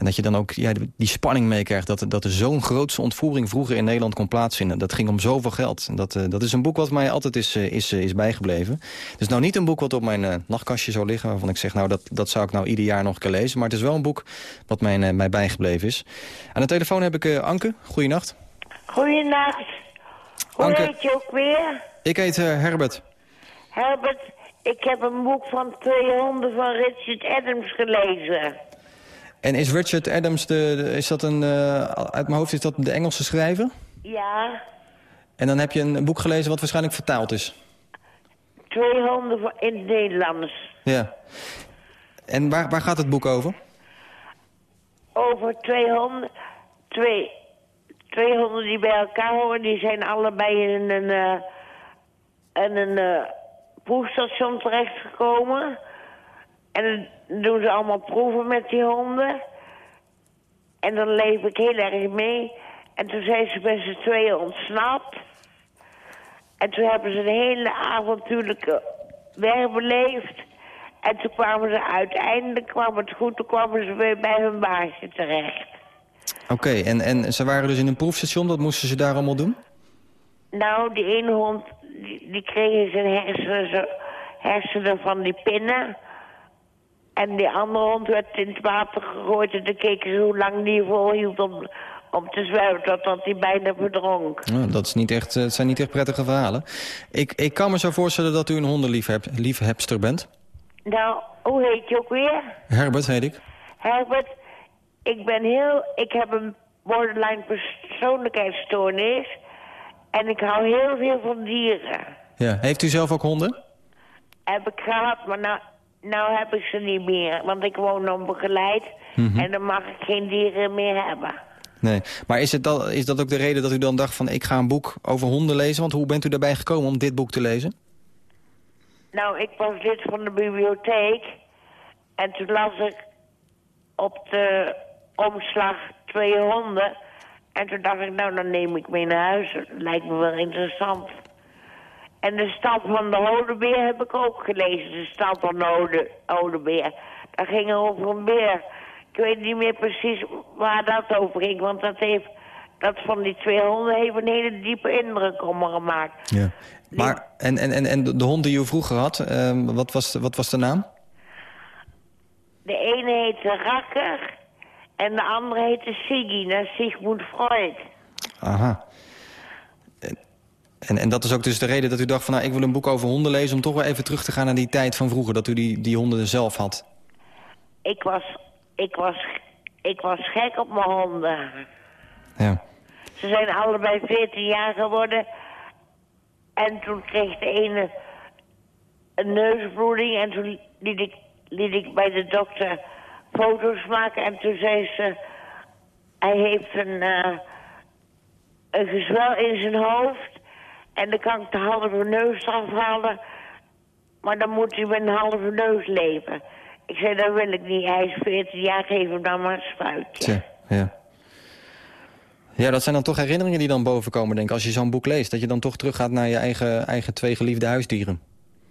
Speaker 3: En dat je dan ook ja, die spanning meekrijgt dat, dat er zo'n grootste ontvoering vroeger in Nederland kon plaatsvinden. Dat ging om zoveel geld. En dat, eh, dat is een boek wat mij altijd is, eh, is, eh, is bijgebleven. Het is nou niet een boek wat op mijn nachtkastje zou liggen, waarvan ik zeg, nou dat, dat zou ik nou ieder jaar nog een keer lezen. Maar het is wel een boek wat mij, eh, mij bijgebleven is. Aan de telefoon heb ik Anke. Goeienacht.
Speaker 9: Goeienacht. Hoe
Speaker 3: Anke.
Speaker 9: heet je ook weer?
Speaker 3: Ik heet Herbert.
Speaker 9: Herbert, ik heb een boek van twee honden van Richard Adams gelezen.
Speaker 3: En is Richard Adams, de, de- is dat een, eh, uit mijn hoofd is dat de Engelse schrijver?
Speaker 9: Ja,
Speaker 3: En dan heb je een boek gelezen wat waarschijnlijk vertaald is.
Speaker 9: twee honden van, in het Nederlands.
Speaker 3: Ja. En waar, waar gaat het boek over?
Speaker 9: Over twee honden, twee, twee honden die bij elkaar horen. Die zijn allebei in een, eh in een eh, proefstation terechtgekomen. En doen ze allemaal proeven met die honden. En dan leef ik heel erg mee. En toen zijn ze met z'n tweeën ontsnapt. En toen hebben ze een hele avontuurlijke weg beleefd. En toen kwamen ze uiteindelijk, kwam het goed, toen kwamen ze weer bij hun baasje terecht.
Speaker 3: Oké, en, en ze waren dus in een proefstation, wat moesten ze daar allemaal doen?
Speaker 9: Nou, die ene hond, die, die kreeg in zijn hersenen van die pinnen. En die andere hond werd in het water gegooid en dan keken ze hoe lang die volhield om, om te zwemmen, totdat hij bijna verdronk.
Speaker 3: Dat is niet echt, eh, het zijn niet echt prettige verhalen. Ik, ik kan me zo voorstellen dat u een hondenliefhebster bent.
Speaker 9: Nou, hoe heet je ook weer?
Speaker 3: Herbert heet ik.
Speaker 9: Herbert, ik ben heel... Ik heb een borderline persoonlijkheidsstoornis. En ik hou heel veel van dieren.
Speaker 3: Ja. Heeft u zelf ook honden?
Speaker 9: Heb ik gehad, maar nou, nou heb ik ze niet meer. Want ik woon onbegeleid. En dan mag ik geen dieren meer hebben.
Speaker 3: Nee. Maar is, het dan, is dat ook de reden dat u dan dacht van ik ga een boek over honden lezen? Want hoe bent u daarbij gekomen om dit boek te lezen?
Speaker 9: Nou, ik was lid van de bibliotheek. En toen las ik op de omslag twee honden. En toen dacht ik, nou, dan neem ik mee naar huis. Dat lijkt me wel interessant. En de stad van de Hodebeer heb ik ook gelezen. De stad van de Hode, Hodebeer. Dat ging over een beer. Ik weet niet meer precies waar dat over ging. Want dat heeft... Dat van die twee honden heeft een hele diepe indruk op me gemaakt.
Speaker 3: Ja. Maar, en, en, en, en de hond die u vroeger had, eh, wat, was, de- wat was de naam?
Speaker 9: De ene heette Rakker en de andere heette Siggy, naar Sigmund Freud.
Speaker 3: Aha. En, En, dat is ook dus de reden dat u dacht van... nou, ik wil een boek over honden lezen... om toch wel even terug te gaan naar die tijd van vroeger... dat u die, die honden zelf had.
Speaker 9: Ik was, ik, was, ik was gek op mijn honden.
Speaker 3: Ja.
Speaker 9: Ze zijn allebei 14 jaar geworden. En toen kreeg de ene een neusbloeding. En toen liet ik, liet ik bij de dokter foto's maken. En toen zei ze... Hij heeft een, eh, een gezwel in zijn hoofd. En dan kan ik de halve neus afhalen. Maar dan moet hij met een halve neus leven. Ik zei, dat wil ik niet. Hij is 14 jaar, geef hem dan maar een spuitje.
Speaker 3: Tja, ja. Ja, dat zijn dan toch herinneringen die dan bovenkomen, denk ik. Als je zo'n boek leest, dat je dan toch teruggaat naar je eigen, eigen twee geliefde huisdieren.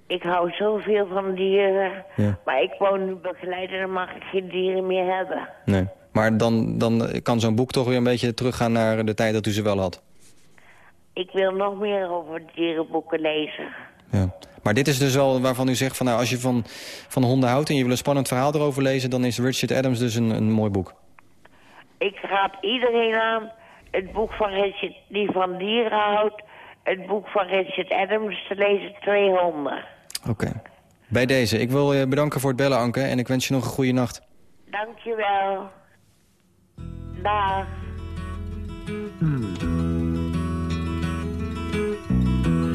Speaker 9: Ik hou zoveel van dieren.
Speaker 3: Ja.
Speaker 9: Maar ik woon nu begeleid en dan mag ik geen dieren meer hebben.
Speaker 3: Nee. Maar dan, dan kan zo'n boek toch weer een beetje teruggaan naar de tijd dat u ze wel had.
Speaker 9: Ik wil nog meer over dierenboeken lezen.
Speaker 3: Ja. Maar dit is dus wel waarvan u zegt van nou, als je van, van honden houdt en je wil een spannend verhaal erover lezen, dan is Richard Adams dus een, een mooi boek.
Speaker 9: Ik raad iedereen aan het boek van Richard, die van dieren houdt, het boek van Richard Adams te lezen, Twee honden.
Speaker 3: Oké. Bij deze. Ik wil je bedanken voor het bellen, Anke. En ik wens je nog een goede nacht.
Speaker 9: Dankjewel. Dag.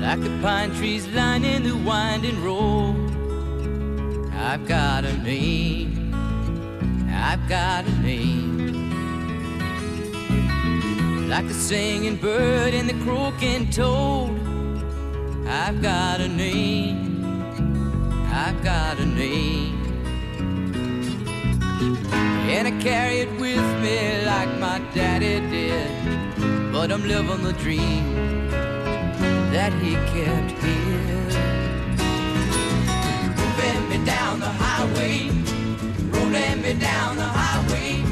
Speaker 10: Like the pine trees lining the winding road. I've got a name. I've got a name. Like the singing bird and the croaking toad. I've got a name. I've got a name. And I carry it with me like my daddy did. But I'm living the dream that he kept here. Moving me down the highway, rolling me down the highway,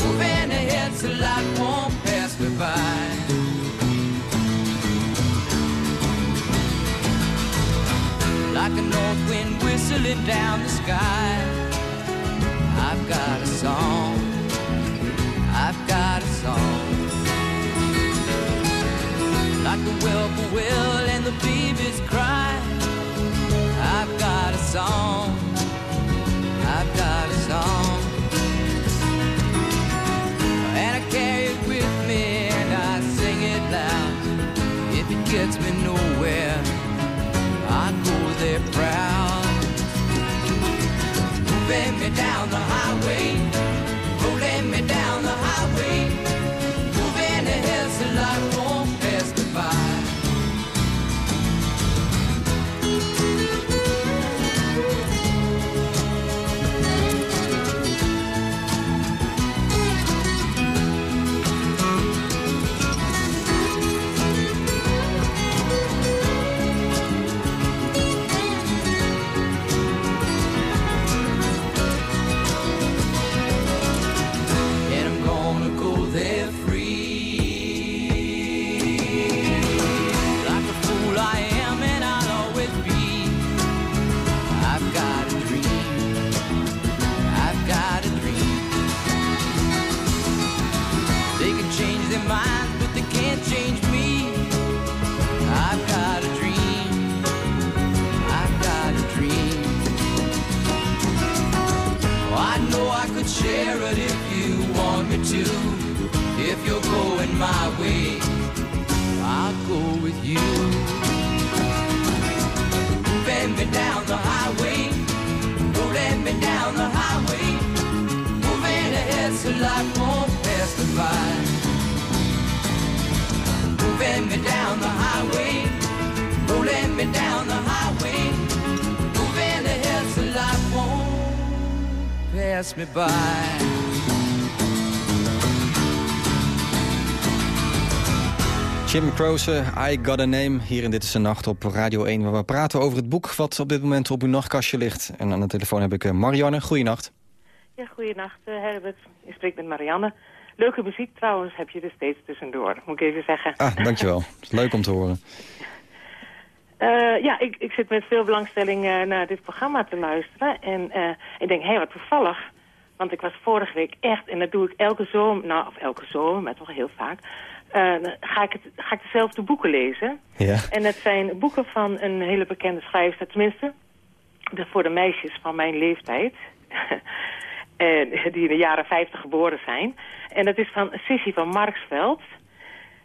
Speaker 10: moving ahead so life won't pass me by. Like a north wind whistling down the sky, I've got a song. I've got a song like a whelp will and the babies cry. The highway, rolling me down the highway, moving ahead so life won't pass me by. Moving me down the highway, rolling me down the highway, moving ahead so life won't pass me by.
Speaker 3: Jim Croce, I Got A Name, hier in Dit is de Nacht op Radio 1... waar we praten over het boek wat op dit moment op uw nachtkastje ligt. En aan de telefoon heb ik eh, Marianne. Goeienacht.
Speaker 11: Ja, goeienacht uh, Herbert. Je spreekt met Marianne. Leuke muziek trouwens heb je er steeds tussendoor, moet ik even zeggen.
Speaker 3: Ah, dankjewel. Leuk om te horen.
Speaker 11: Eh, ja, ik, ik zit met veel belangstelling eh, naar dit programma te luisteren. En eh, ik denk, hé, hey, wat toevallig. Want ik was vorige week echt, en dat doe ik elke zomer, nou, of elke zomer, maar toch heel vaak... eh, ga ik, het, ga ik dezelfde boeken lezen.
Speaker 3: Ja.
Speaker 11: En het zijn boeken van een hele bekende schrijfster, tenminste de, voor de meisjes van mijn leeftijd. en, die in de jaren 50 geboren zijn. En dat is van Sissy van Marksveld.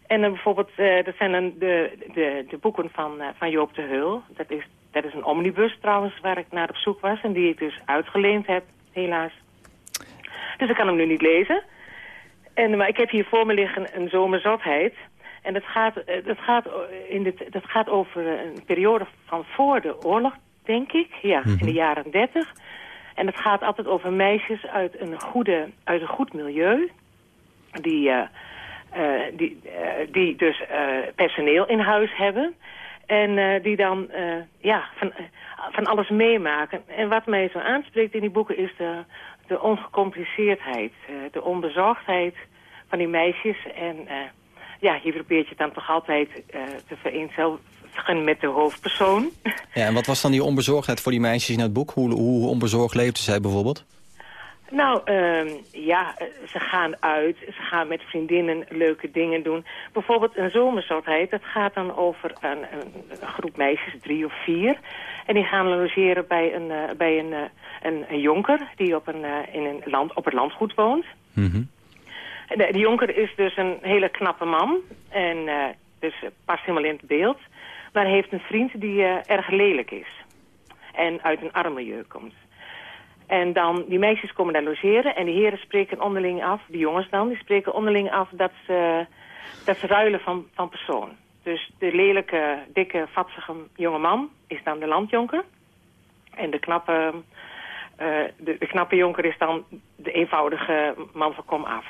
Speaker 11: En dan bijvoorbeeld, eh, dat zijn dan de, de, de boeken van, eh, van Joop de Heul. Dat is, dat is een omnibus trouwens, waar ik naar op zoek was. En die ik dus uitgeleend heb, helaas. Dus ik kan hem nu niet lezen. En, maar ik heb hier voor me liggen een zomerzotheid. En dat gaat, eh, dat, gaat, eh, in dit, dat gaat over eh, een periode van voor de oorlog, denk ik. Ja, in de jaren dertig. En het gaat altijd over meisjes uit een, goede, uit een goed milieu. Die, eh, eh, die, die dus eh, personeel in huis hebben. En die dan ja, van, van alles meemaken. En wat mij zo aanspreekt in die boeken is de, de ongecompliceerdheid. eh, de onbezorgdheid van die meisjes. En eh, ja, je probeert je dan toch altijd eh, te vereenzelvigen met de hoofdpersoon.
Speaker 3: Ja, en wat was dan die onbezorgdheid voor die meisjes in het boek? Hoe, hoe onbezorgd leefden zij bijvoorbeeld?
Speaker 11: Nou, ehm, ja, eh, ze gaan uit, ze gaan met vriendinnen leuke dingen doen. Bijvoorbeeld een zomersoortheid, dat gaat dan over een, een, groep meisjes, drie of vier. En die gaan logeren bij een, eh, bij een, eh, een, een jonker die op, een, in een land, op het landgoed woont. De, die jonker is dus een hele knappe man. En dus past helemaal in het beeld. Maar heeft een vriend die erg lelijk is. En uit een arm milieu komt. En dan, die meisjes komen daar logeren en de heren spreken onderling af, de jongens dan, die spreken onderling af dat ze, dat ze ruilen van, van persoon. Dus de lelijke, dikke, vatsige jonge man is dan de landjonker. En de knappe, eh, de, de knappe jonker is dan de eenvoudige man van kom af.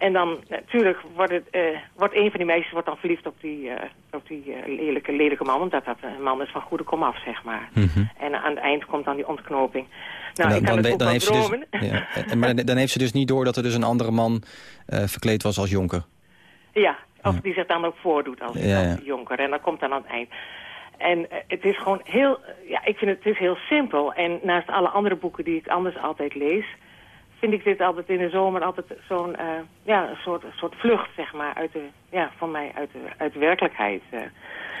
Speaker 11: En dan natuurlijk wordt, het, eh, wordt een van die meisjes wordt dan verliefd op die, eh, op die eh, lelijke, lelijke man. Omdat dat een man is van goede komaf, zeg maar. En aan het eind komt dan die ontknoping. Nou,
Speaker 3: En
Speaker 11: ik kan het
Speaker 3: we-
Speaker 11: ook wel
Speaker 3: heeft ze dus, ja, maar dan heeft ze dus niet door dat er dus een andere man verkleed was als jonker.
Speaker 11: Ja, of die zich dan ook voordoet als,
Speaker 3: Ja, ja.
Speaker 11: als jonker. En dat komt dan aan het eind. En het is gewoon heel, ja, ik vind het, het is heel simpel. En naast alle andere boeken die ik anders altijd lees, vind ik dit altijd in de zomer altijd zo'n, eh, ja, een soort, een soort vlucht, zeg maar, uit de, ja, van mij uit de, uit de werkelijkheid. eh.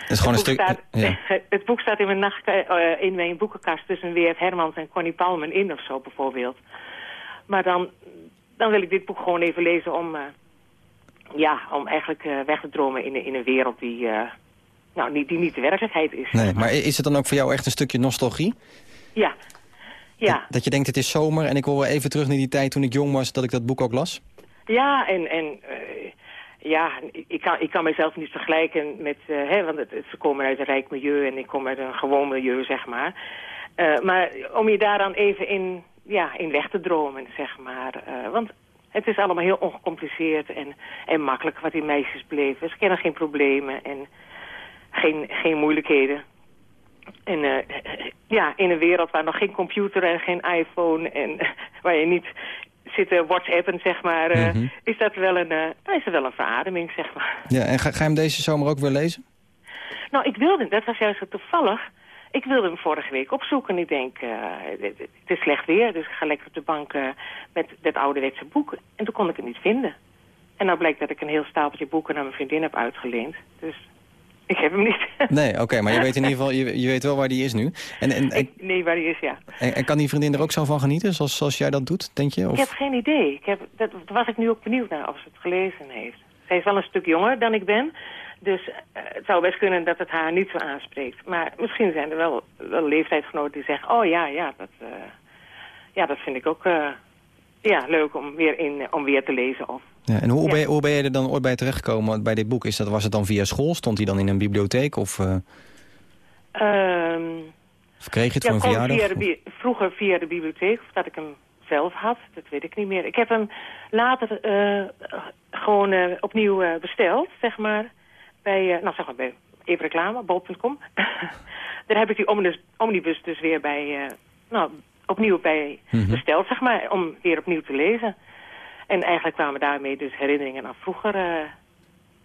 Speaker 3: Het is gewoon een
Speaker 11: boek
Speaker 3: stuk...
Speaker 11: Staat,
Speaker 3: ja.
Speaker 11: Het boek staat in mijn, nacht, eh, in mijn boekenkast tussen W.F. Hermans en Connie Palmen in of zo bijvoorbeeld. Maar dan, dan wil ik dit boek gewoon even lezen om, ja, om eigenlijk weg te dromen in, in een wereld die, nou, die, die niet de werkelijkheid is.
Speaker 3: Nee, maar is het dan ook voor jou echt een stukje nostalgie?
Speaker 11: Ja, ja,
Speaker 3: Dat je denkt het is zomer en ik wil wel even terug naar die tijd toen ik jong was dat ik dat boek ook las?
Speaker 11: ja en, en eh, ja, ik kan, ik kan mezelf niet vergelijken met, eh, hè, want het, ze komen uit een rijk milieu en ik kom uit een gewoon milieu, zeg maar. Eh, maar om je daar dan even in, ja, in weg te dromen, zeg maar. Want het is allemaal heel ongecompliceerd en, en makkelijk wat die meisjes bleven. Ze kennen geen problemen en geen, geen moeilijkheden. En eh, ja, in een wereld waar nog geen computer en geen iPhone en waar je niet zit te whatsappen, zeg maar, eh,
Speaker 3: Mhm.
Speaker 11: is dat wel een, eh, is dat wel een verademing, zeg maar.
Speaker 3: Ja, en ga, ga je hem deze zomer ook weer lezen?
Speaker 11: Nou, ik wilde, dat was juist toevallig. Ik wilde hem vorige week opzoeken. Ik denk, eh, het, is slecht weer, dus ik ga lekker op de bank met dat ouderwetse boek. En toen kon ik het niet vinden. En nou blijkt dat ik een heel stapeltje boeken naar mijn vriendin heb uitgeleend. Dus ik heb hem niet.
Speaker 3: Nee, oké, maar je weet in ieder geval, je, je weet wel waar die is nu. En, en, en,
Speaker 11: Ik- nee, waar die is, ja.
Speaker 3: en- en kan die vriendin er ook zo van genieten, zoals, zoals jij dat doet, denk je?
Speaker 11: Ik
Speaker 3: Of?
Speaker 11: heb geen idee. Ik heb, dat daar was ik nu ook benieuwd naar of ze het gelezen heeft. Zij is wel een stuk jonger dan ik ben. Dus eh, het zou best kunnen dat het haar niet zo aanspreekt. Maar misschien zijn er wel, wel leeftijdsgenoten die zeggen... oh ja, ja, dat, eh, ja, dat vind ik ook eh, ja, leuk om weer, in, om weer te lezen. Of,
Speaker 3: Ja, en hoe,
Speaker 11: Ja.
Speaker 3: ben je, hoe ben je er dan ooit bij terechtgekomen bij dit boek? Is dat, was het dan via school? Stond hij dan in een bibliotheek? Of, eh,
Speaker 11: Ehm,
Speaker 3: of kreeg je het
Speaker 11: ja,
Speaker 3: voor een
Speaker 11: gewoon
Speaker 3: verjaardag?
Speaker 11: via de vroeger via de bibliotheek, of dat ik hem zelf had, dat weet ik niet meer. Ik heb hem later eh, gewoon eh, opnieuw besteld, zeg maar, bij, nou zeg maar bij, even reclame, bol.com. Daar heb ik die omnibus, omnibus dus weer bij, nou, opnieuw bij
Speaker 3: Mhm.
Speaker 11: besteld, zeg maar, om weer opnieuw te lezen. En eigenlijk kwamen daarmee dus herinneringen aan vroeger eh,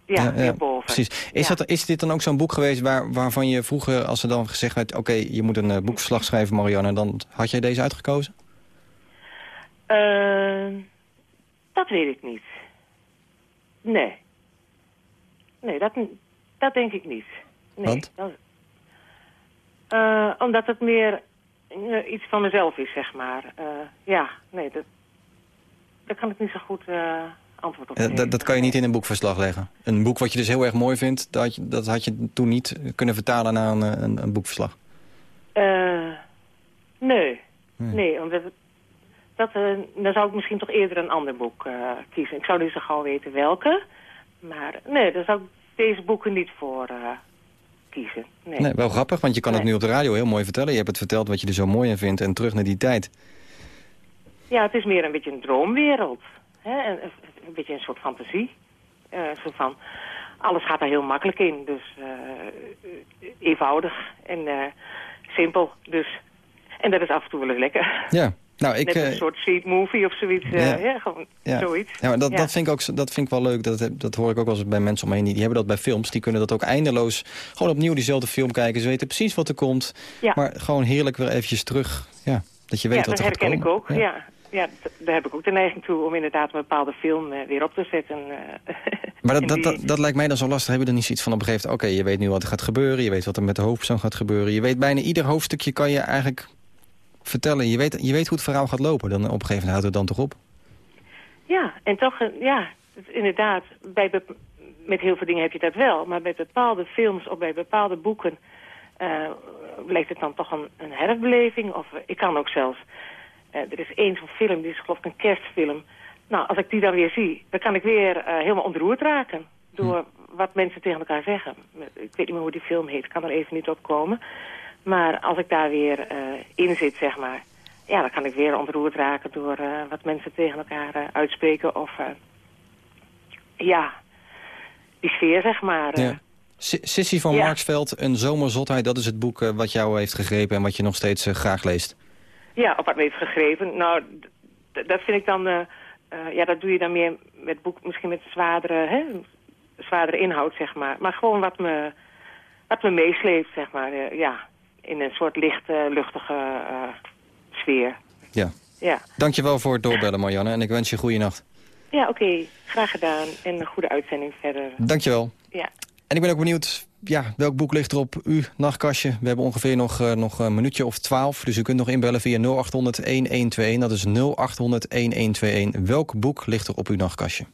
Speaker 11: ja, weer boven.
Speaker 3: Precies. Is,
Speaker 11: Ja.
Speaker 3: dat, is dit dan ook zo'n boek geweest waar, waarvan je vroeger, als er dan gezegd werd... oké, je moet een eh, boekverslag schrijven, Marianne... dan had jij deze uitgekozen?
Speaker 11: Eh, dat weet ik niet. Nee. nee dat, dat denk ik niet. Nee,
Speaker 3: Want?
Speaker 11: dat- Eh, omdat het meer iets van mezelf is, zeg maar. Ja, nee, dat, daar kan ik niet zo goed eh, antwoord op
Speaker 3: Eh,
Speaker 11: geven.
Speaker 3: dat, dat kan je niet in een boekverslag leggen. Een boek wat je dus heel erg mooi vindt, dat, had je- dat had je toen niet kunnen vertalen naar een, eh, een, een boekverslag.
Speaker 11: Nee.
Speaker 3: Nee.
Speaker 11: nee, omdat het- dat, dan zou ik misschien toch eerder een ander boek kiezen. Ik zou niet zo gauw weten welke. Maar nee, daar zou ik deze boeken niet voor kiezen. Nee.
Speaker 3: Nee, wel grappig, want je kan het nu op de radio heel mooi vertellen. Je hebt het verteld wat je er zo mooi in vindt en terug naar die tijd.
Speaker 11: Ja, het is meer een beetje een droomwereld. Hè? Een, een, een beetje een soort fantasie. Eh, zo van, alles gaat daar heel makkelijk in. Dus eh, eenvoudig en eh, simpel. Dus, en dat is af en toe wel eens lekker.
Speaker 3: Ja, nou ik...
Speaker 11: Net een soort sweet movie of zoiets.
Speaker 3: Ja.
Speaker 11: ja. gewoon
Speaker 3: ja.
Speaker 11: zoiets.
Speaker 3: Ja, maar dat,
Speaker 11: Ja.
Speaker 3: dat, vind ik ook, zo- dat vind ik wel leuk. Dat, dat hoor ik ook wel eens bij mensen om me heen. Die, die hebben dat bij films. Die kunnen dat ook eindeloos gewoon opnieuw diezelfde film kijken. Ze weten precies wat er komt.
Speaker 11: Ja.
Speaker 3: Maar gewoon heerlijk weer eventjes terug. Ja, dat je weet
Speaker 11: ja,
Speaker 3: wat
Speaker 11: dat
Speaker 3: er gaat
Speaker 11: herken ik ook. Ja. Ja. daar heb ik ook de neiging toe om inderdaad een bepaalde film eh, weer op te zetten. eh.
Speaker 3: Maar dat, dat, dat, dat lijkt mij dan zo lastig. Heb je er niet zoiets van op een gegeven moment... oké, je weet nu wat er gaat gebeuren. Je weet wat er met de hoofdpersoon gaat gebeuren. Je weet bijna ieder hoofdstukje kan je eigenlijk vertellen. Je weet, je weet hoe het verhaal gaat lopen. Dan op een gegeven moment houdt het dan toch op.
Speaker 11: Ja, en toch, ja, inderdaad, bij met heel veel dingen heb je dat wel. Maar bij bepaalde films of bij bepaalde boeken eh lijkt het dan toch een, een herbeleving. Of ik kan ook zelfs, er is één zo'n film, die is geloof ik een kerstfilm. Nou, als ik die dan weer zie, dan kan ik weer eh, helemaal ontroerd raken. Door wat mensen tegen elkaar zeggen. Ik weet niet meer hoe die film heet, ik kan er even niet op komen. Maar als ik daar weer eh, in zit, zeg maar... Ja, dan kan ik weer ontroerd raken door eh, wat mensen tegen elkaar eh, uitspreken. Of, eh, ja, die sfeer, zeg maar. eh.
Speaker 3: Ja. Sissy van
Speaker 11: Ja.
Speaker 3: Marksveld, Een zomerzotheid. Dat is het boek eh, wat jou heeft gegrepen... en wat je nog steeds eh, graag leest.
Speaker 11: Ja, op wat me heeft gegrepen. Nou, dat vind ik dan... eh, eh, ja, dat doe je dan meer met boek, misschien met zwaardere, hè, zwaardere inhoud, zeg maar. Maar gewoon wat me, wat me meesleept, zeg maar. eh, ja, in een soort lichte, luchtige sfeer.
Speaker 3: Ja.
Speaker 11: Ja,
Speaker 3: Dankjewel voor het doorbellen, Marianne. En ik wens je goede nacht.
Speaker 11: ja oké. Graag gedaan. En een goede uitzending verder.
Speaker 3: Dankjewel.
Speaker 11: Ja.
Speaker 3: En ik ben ook benieuwd, ja, welk boek ligt er op uw nachtkastje? We hebben ongeveer nog, eh, nog een minuutje of twaalf. Dus u kunt nog inbellen via 0800-1121. Dat is 0800-1121. Welk boek ligt er op uw nachtkastje?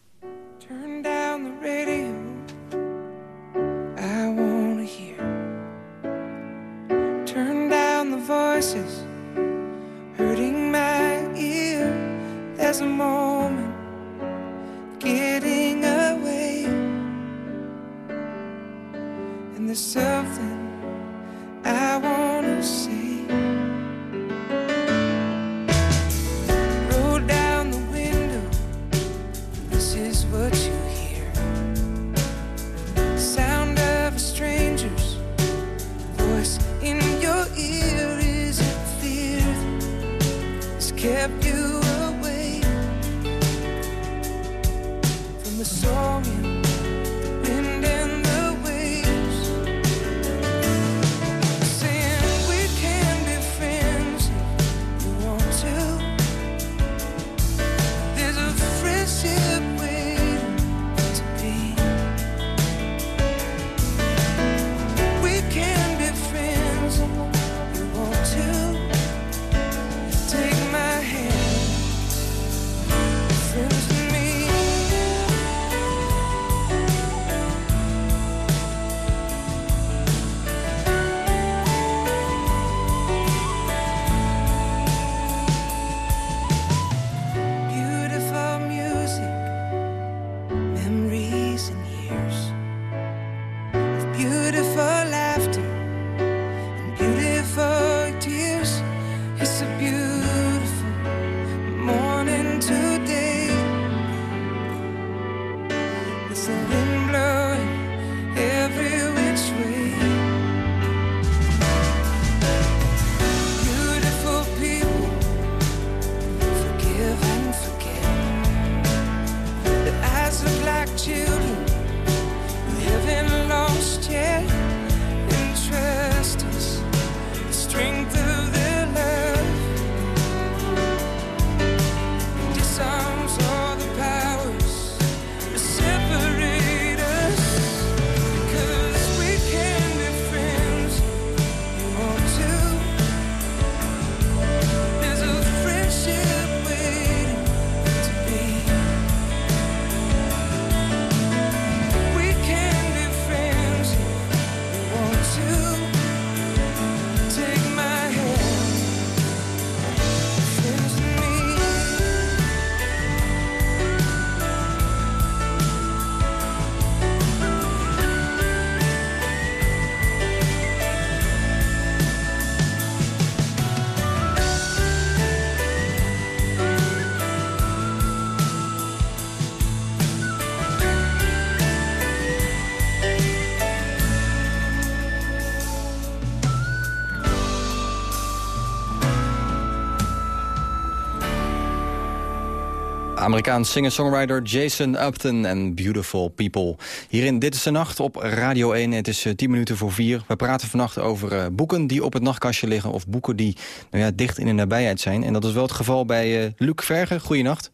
Speaker 3: Amerikaans singer-songwriter Jason Upton en Beautiful People. Hierin Dit is de Nacht op Radio 1. Het is eh, 10 minuten voor 4. We praten vannacht over eh, boeken die op het nachtkastje liggen... of boeken die nou ja, dicht in de nabijheid zijn. En dat is wel het geval bij eh Luc Vergen. Goeienacht.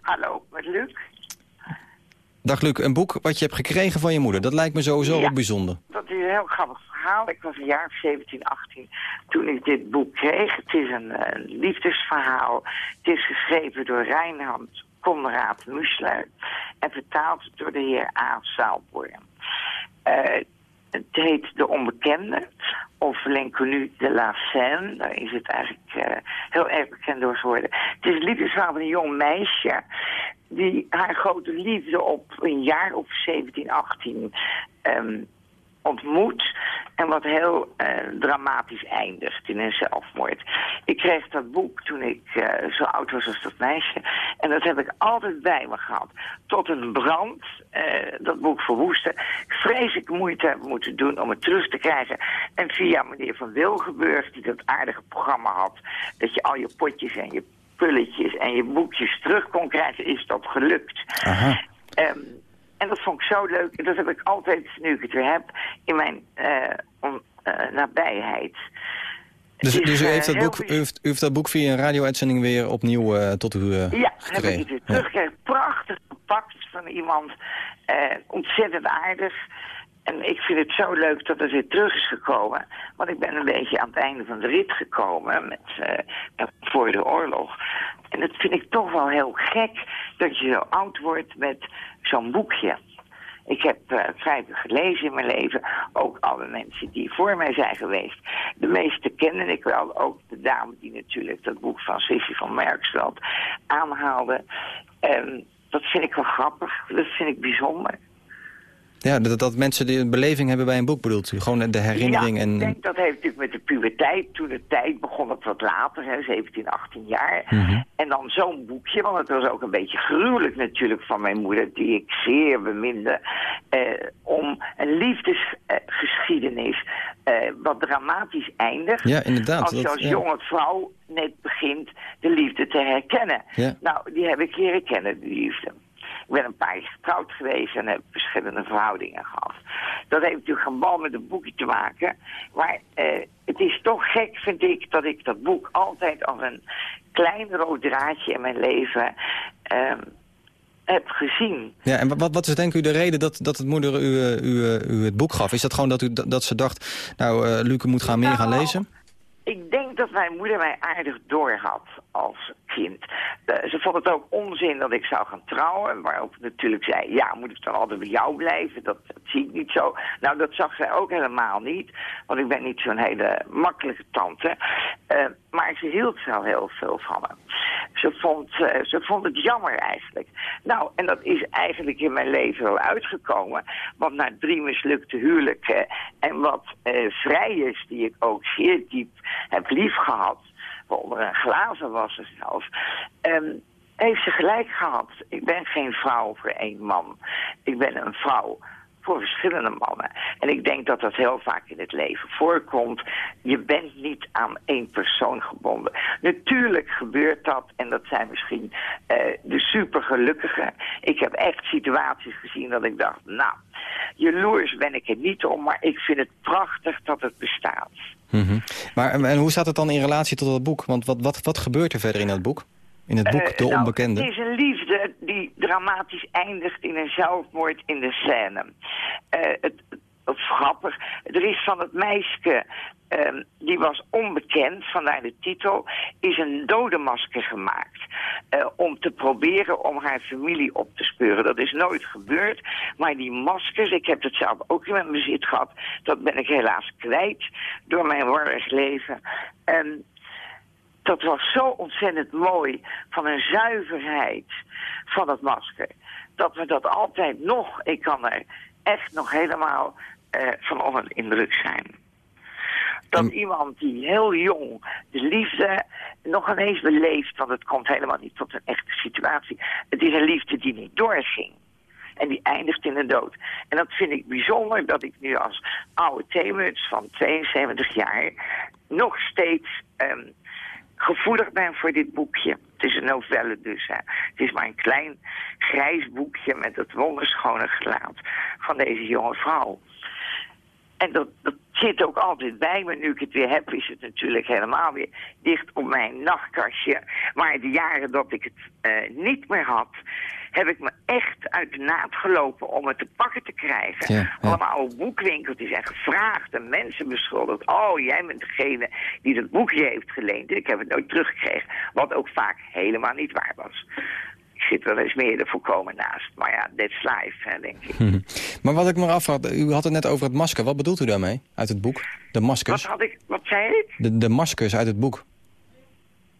Speaker 12: Hallo, met Luc.
Speaker 3: Dag Luc, een boek wat je hebt gekregen van je moeder. Dat lijkt me sowieso
Speaker 12: Ja.
Speaker 3: ook bijzonder.
Speaker 12: Dat is heel grappig Ik was een jaar of 17, 18 toen ik dit boek kreeg. Het is een, liefdesverhaal. Het is geschreven door Reinhard Conrad Mussler en vertaald door de heer A. Saalborn. Eh, het heet De Onbekende, of L'inconnu de la Seine. Daar is het eigenlijk eh, heel erg bekend door geworden. Het is een liefdesverhaal van een jong meisje... die haar grote liefde op een jaar of 17, 18 ehm, ontmoet... en wat heel eh, dramatisch eindigt in een zelfmoord. Ik kreeg dat boek toen ik eh, zo oud was als dat meisje... en dat heb ik altijd bij me gehad. Tot een brand eh, dat boek verwoestte. Ik vreselijk moeite heb moeten doen om het terug te krijgen. En via meneer Van Wilgenburg, die dat aardige programma had... dat je al je potjes en je pulletjes en je boekjes terug kon krijgen, is dat gelukt.
Speaker 3: Aha.
Speaker 12: Ehm, en dat vond ik zo leuk. En dat heb ik altijd, nu ik het weer heb, in mijn eh, on- eh, nabijheid.
Speaker 3: Dus, dus u,
Speaker 12: eh,
Speaker 3: heeft dat boek, u, heeft, u heeft dat boek via een radio-uitzending weer opnieuw tot u eh,
Speaker 12: Ja, heb ik weer teruggekregen. Prachtig gepakt van iemand. ontzettend aardig. En ik vind het zo leuk dat het weer terug is gekomen. Want ik ben een beetje aan het einde van de rit gekomen met, eh, voor de oorlog. En dat vind ik toch wel heel gek dat je zo oud wordt met zo'n boekje. Ik heb eh vrij gelezen in mijn leven. Ook alle mensen die voor mij zijn geweest. De meeste kende ik wel. Ook de dame die natuurlijk dat boek van Sissy van Merksveld aanhaalde. En dat vind ik wel grappig. Dat vind ik bijzonder.
Speaker 3: Ja, dat, dat mensen die een beleving hebben bij een boek bedoelt u? Gewoon de herinnering
Speaker 12: ja,
Speaker 3: en...
Speaker 12: ik denk dat heeft natuurlijk met de puberteit. Toen de tijd begon het wat later, hè, 17, 18 jaar.
Speaker 3: Mhm.
Speaker 12: En dan zo'n boekje, want het was ook een beetje gruwelijk natuurlijk van mijn moeder, die ik zeer beminde, eh, om een liefdesgeschiedenis eh, wat dramatisch eindigt.
Speaker 3: Ja, inderdaad,
Speaker 12: Als je
Speaker 3: dat-
Speaker 12: als
Speaker 3: ja.
Speaker 12: jonge vrouw net begint de liefde te herkennen.
Speaker 3: Ja.
Speaker 12: Nou, die heb ik leren kennen, die liefde. Ik ben een paar jaar getrouwd geweest en heb verschillende verhoudingen gehad. Dat heeft natuurlijk geen bal met een boekje te maken. Maar eh, het is toch gek, vind ik, dat ik dat boek altijd als een klein rood draadje in mijn leven ehm, heb gezien.
Speaker 3: Ja, en wat, wat is denk u de reden dat, dat het moeder u, eh, u, eh, u het boek gaf? Is dat gewoon dat, u, dat ze dacht, nou, eh Luc, u moet gaan meer gaan
Speaker 12: Nou,
Speaker 3: lezen?
Speaker 12: Ik denk dat mijn moeder mij aardig doorhad als Eh, ze vond het ook onzin dat ik zou gaan trouwen. Waarop ik natuurlijk zei, ja, moet ik dan altijd bij jou blijven? Dat, zie ik niet zo. Nou, dat zag zij ook helemaal niet. Want ik ben niet zo'n hele makkelijke tante. Eh, maar ze hield wel heel veel van me. Ze vond, eh, ze vond het jammer eigenlijk. Nou, en dat is eigenlijk in mijn leven wel uitgekomen. Want na drie mislukte huwelijken en wat vrijers die ik ook zeer diep heb lief gehad, waaronder een glazen was zelf, ehm, heeft ze gelijk gehad. Ik ben geen vrouw voor één man. Ik ben een vrouw voor verschillende mannen. En ik denk dat dat heel vaak in het leven voorkomt. Je bent niet aan één persoon gebonden. Natuurlijk gebeurt dat, en dat zijn misschien eh, de supergelukkigen. Ik heb echt situaties gezien dat ik dacht, nou, jaloers ben ik er niet om, maar ik vind het prachtig dat het bestaat.
Speaker 3: Mhm. Maar en hoe staat het dan in relatie tot dat boek? Want wat, wat, wat gebeurt er verder in dat boek? In het boek
Speaker 12: Eh,
Speaker 3: De
Speaker 12: nou,
Speaker 3: Onbekende?
Speaker 12: Het is een liefde die dramatisch eindigt in een zelfmoord in de scène. Eh, het, grappig. Er is van het meisje, ehm, die was onbekend, vandaar de titel, is een dodenmasker gemaakt. eh, om te proberen om haar familie op te speuren. Dat is nooit gebeurd. Maar die maskers, ik heb het zelf ook in mijn bezit gehad. Dat ben ik helaas kwijt door mijn warrig leven. En dat was zo ontzettend mooi van een zuiverheid van het masker. Dat we dat altijd nog, ik kan er echt nog helemaal eh, van onder de indruk zijn. Dat iemand die heel jong de liefde nog ineens beleeft, want het komt helemaal niet tot een echte situatie. Het is een liefde die niet doorging. En die eindigt in de dood. En dat vind ik bijzonder dat ik nu als oude theemuts van 72 jaar nog steeds ehm, gevoelig ben voor dit boekje. Het is een novelle dus. Hè. Het is maar een klein grijs boekje met het wonderschone gelaat van deze jonge vrouw. En dat, dat zit ook altijd bij me. Nu ik het weer heb, is het natuurlijk helemaal weer dicht op mijn nachtkastje. Maar de jaren dat ik het eh, niet meer had, heb ik me echt uit de naad gelopen om het te pakken te krijgen.
Speaker 3: Ja, ja.
Speaker 12: Allemaal boekwinkeltjes en gevraagd en mensen beschuldigd. Oh, jij bent degene die dat boekje heeft geleend. Ik heb het nooit teruggekregen. Wat ook vaak helemaal niet waar was. Zit wel eens meer er volkomen naast. Maar ja, that's life, hè, denk ik.
Speaker 3: Maar wat ik me afvraag, u had het net over het masker. Wat bedoelt u daarmee uit het boek? De
Speaker 12: Wat
Speaker 3: maskers?
Speaker 12: had ik, wat zei ik?
Speaker 3: De, de maskers uit het boek.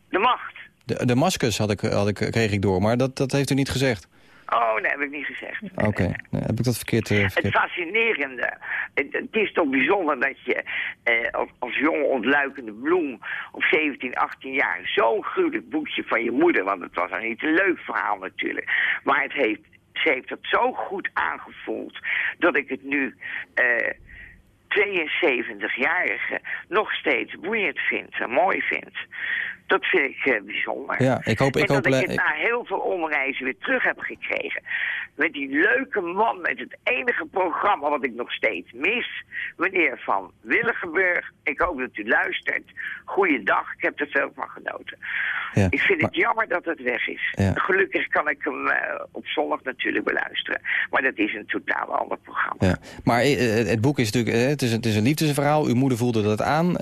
Speaker 12: De macht.
Speaker 3: De, de maskers had ik, had ik, kreeg ik door, maar dat, dat heeft u niet gezegd.
Speaker 12: Oh, nee, heb ik niet gezegd.
Speaker 3: Oké, Nee, heb ik dat verkeerd...
Speaker 12: Het
Speaker 3: verkeerd.
Speaker 12: fascinerende, het, het is toch bijzonder dat je eh, als, als jonge ontluikende bloem op 17, 18 jaar zo'n gruwelijk boekje van je moeder, want het was dan niet een leuk verhaal natuurlijk, maar het heeft, ze heeft het zo goed aangevoeld dat ik het nu eh 72-jarige nog steeds boeiend vind en mooi vind. Dat vind ik eh, bijzonder.
Speaker 3: Ja, ik hoop... Ik
Speaker 12: en
Speaker 3: hoop
Speaker 12: dat ik het na heel veel omreizen weer terug heb gekregen. Met die leuke man met het enige programma wat ik nog steeds mis. Meneer Van Willigenburg. Ik hoop dat u luistert. Goeiedag, ik heb er veel van genoten.
Speaker 3: Ja,
Speaker 12: ik vind het jammer dat het weg is.
Speaker 3: Ja.
Speaker 12: Gelukkig kan ik hem eh, op zondag natuurlijk beluisteren. Maar dat is een totaal ander programma.
Speaker 3: Ja, maar eh, het boek is natuurlijk, het is, het is een liefdesverhaal. Uw moeder voelde dat aan.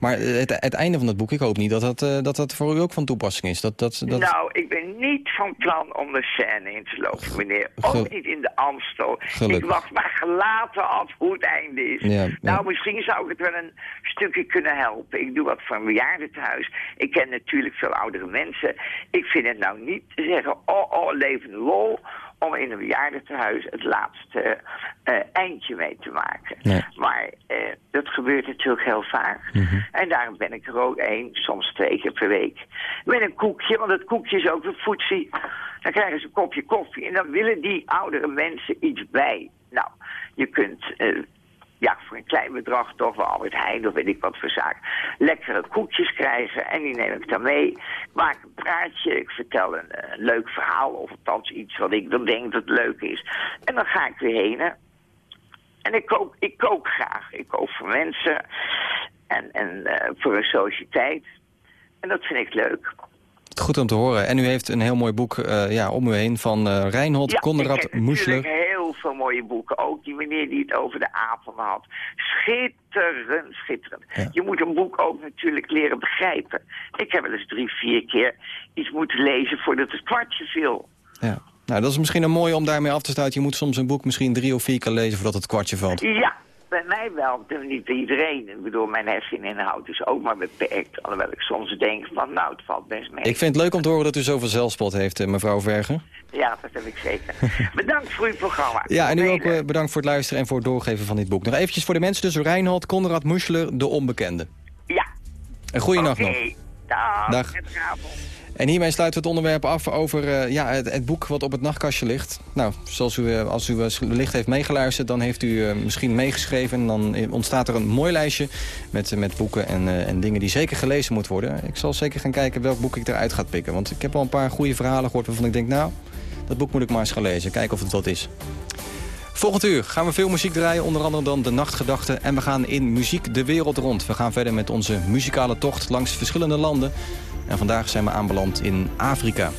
Speaker 3: maar het, het einde van het boek, ik hoop niet dat dat, dat dat voor u ook van toepassing is. Dat, dat, dat...
Speaker 12: Nou, ik ben niet van plan om de scène in te lopen, meneer. Ook niet in de Amstel.
Speaker 3: Gelukkig.
Speaker 12: Ik wacht maar gelaten af hoe het einde is.
Speaker 3: Ja, ja.
Speaker 12: Nou, misschien zou ik het wel een stukje kunnen helpen. Ik doe wat voor een bejaardentehuis. Ik ken natuurlijk veel oudere mensen. Ik vind het nou niet te zeggen, oh, oh, levende lol... om in een bejaardentehuis het laatste eh, eindje mee te maken.
Speaker 3: Nee.
Speaker 12: Maar eh, dat gebeurt natuurlijk heel vaak. En daarom ben ik er ook één, soms twee keer per week. Met een koekje, want het koekje is ook een voetsie. Dan krijgen ze een kopje koffie en dan willen die oudere mensen iets bij. Nou, je kunt... eh, ja, voor een klein bedrag toch wel Albert Heijn of weet ik wat voor zaak. Lekkere koekjes krijgen en die neem ik dan mee. Ik maak een praatje, ik vertel een leuk verhaal of althans iets wat ik dan denk dat leuk is. En dan ga ik weer heen. hè. En ik kook, ik kook graag. Ik kook voor mensen en, en eh, voor een sociëteit. En dat vind ik leuk.
Speaker 3: Goed om te horen. En u heeft een heel mooi boek eh, ja, om u heen van eh Reinhold
Speaker 12: ik
Speaker 3: Konrad Moesler.
Speaker 12: Heel veel mooie boeken. Ook die meneer die het over de avonden had. Schitterend, schitterend.
Speaker 3: Ja.
Speaker 12: Je moet een boek ook natuurlijk leren begrijpen. Ik heb wel eens drie, vier keer iets moeten lezen voordat het kwartje viel.
Speaker 3: Ja. Nou, dat is misschien een mooie om daarmee af te sluiten. Je moet soms een boek misschien drie of vier keer lezen voordat het kwartje valt.
Speaker 12: Ja, bij mij wel. Niet bij iedereen. Ik bedoel, mijn herseninhoud is ook maar beperkt. Alhoewel ik soms denk van, nou, het valt best mee.
Speaker 3: Ik vind het leuk om te horen dat u zoveel zelfspot heeft, eh, mevrouw Vergen.
Speaker 12: Ja, dat heb ik zeker. Bedankt voor uw programma.
Speaker 3: Ja, en u ook eh, bedankt voor het luisteren en voor het doorgeven van dit boek. Nog eventjes voor de mensen dus. Reinhold Konrad Moesler, De Onbekende.
Speaker 12: Ja.
Speaker 3: Een goede nacht
Speaker 12: Oké.
Speaker 3: nog.
Speaker 12: Dag.
Speaker 3: Dag. En hiermee sluiten we het onderwerp af over eh, ja, het, het boek wat op het nachtkastje ligt. Nou, zoals u, eh, als u wellicht heeft meegeluisterd, dan heeft u eh, misschien meegeschreven. En dan ontstaat er een mooi lijstje met, met boeken en, en dingen die zeker gelezen moeten worden. Ik zal zeker gaan kijken welk boek ik eruit ga pikken. Want ik heb al een paar goede verhalen gehoord waarvan ik denk, nou, dat boek moet ik maar eens gaan lezen. Kijken of het wat is. Volgend uur gaan we veel muziek draaien, onder andere dan De Nachtgedachten. En we gaan in muziek de wereld rond. We gaan verder met onze muzikale tocht langs verschillende landen. En vandaag zijn we aanbeland in Afrika.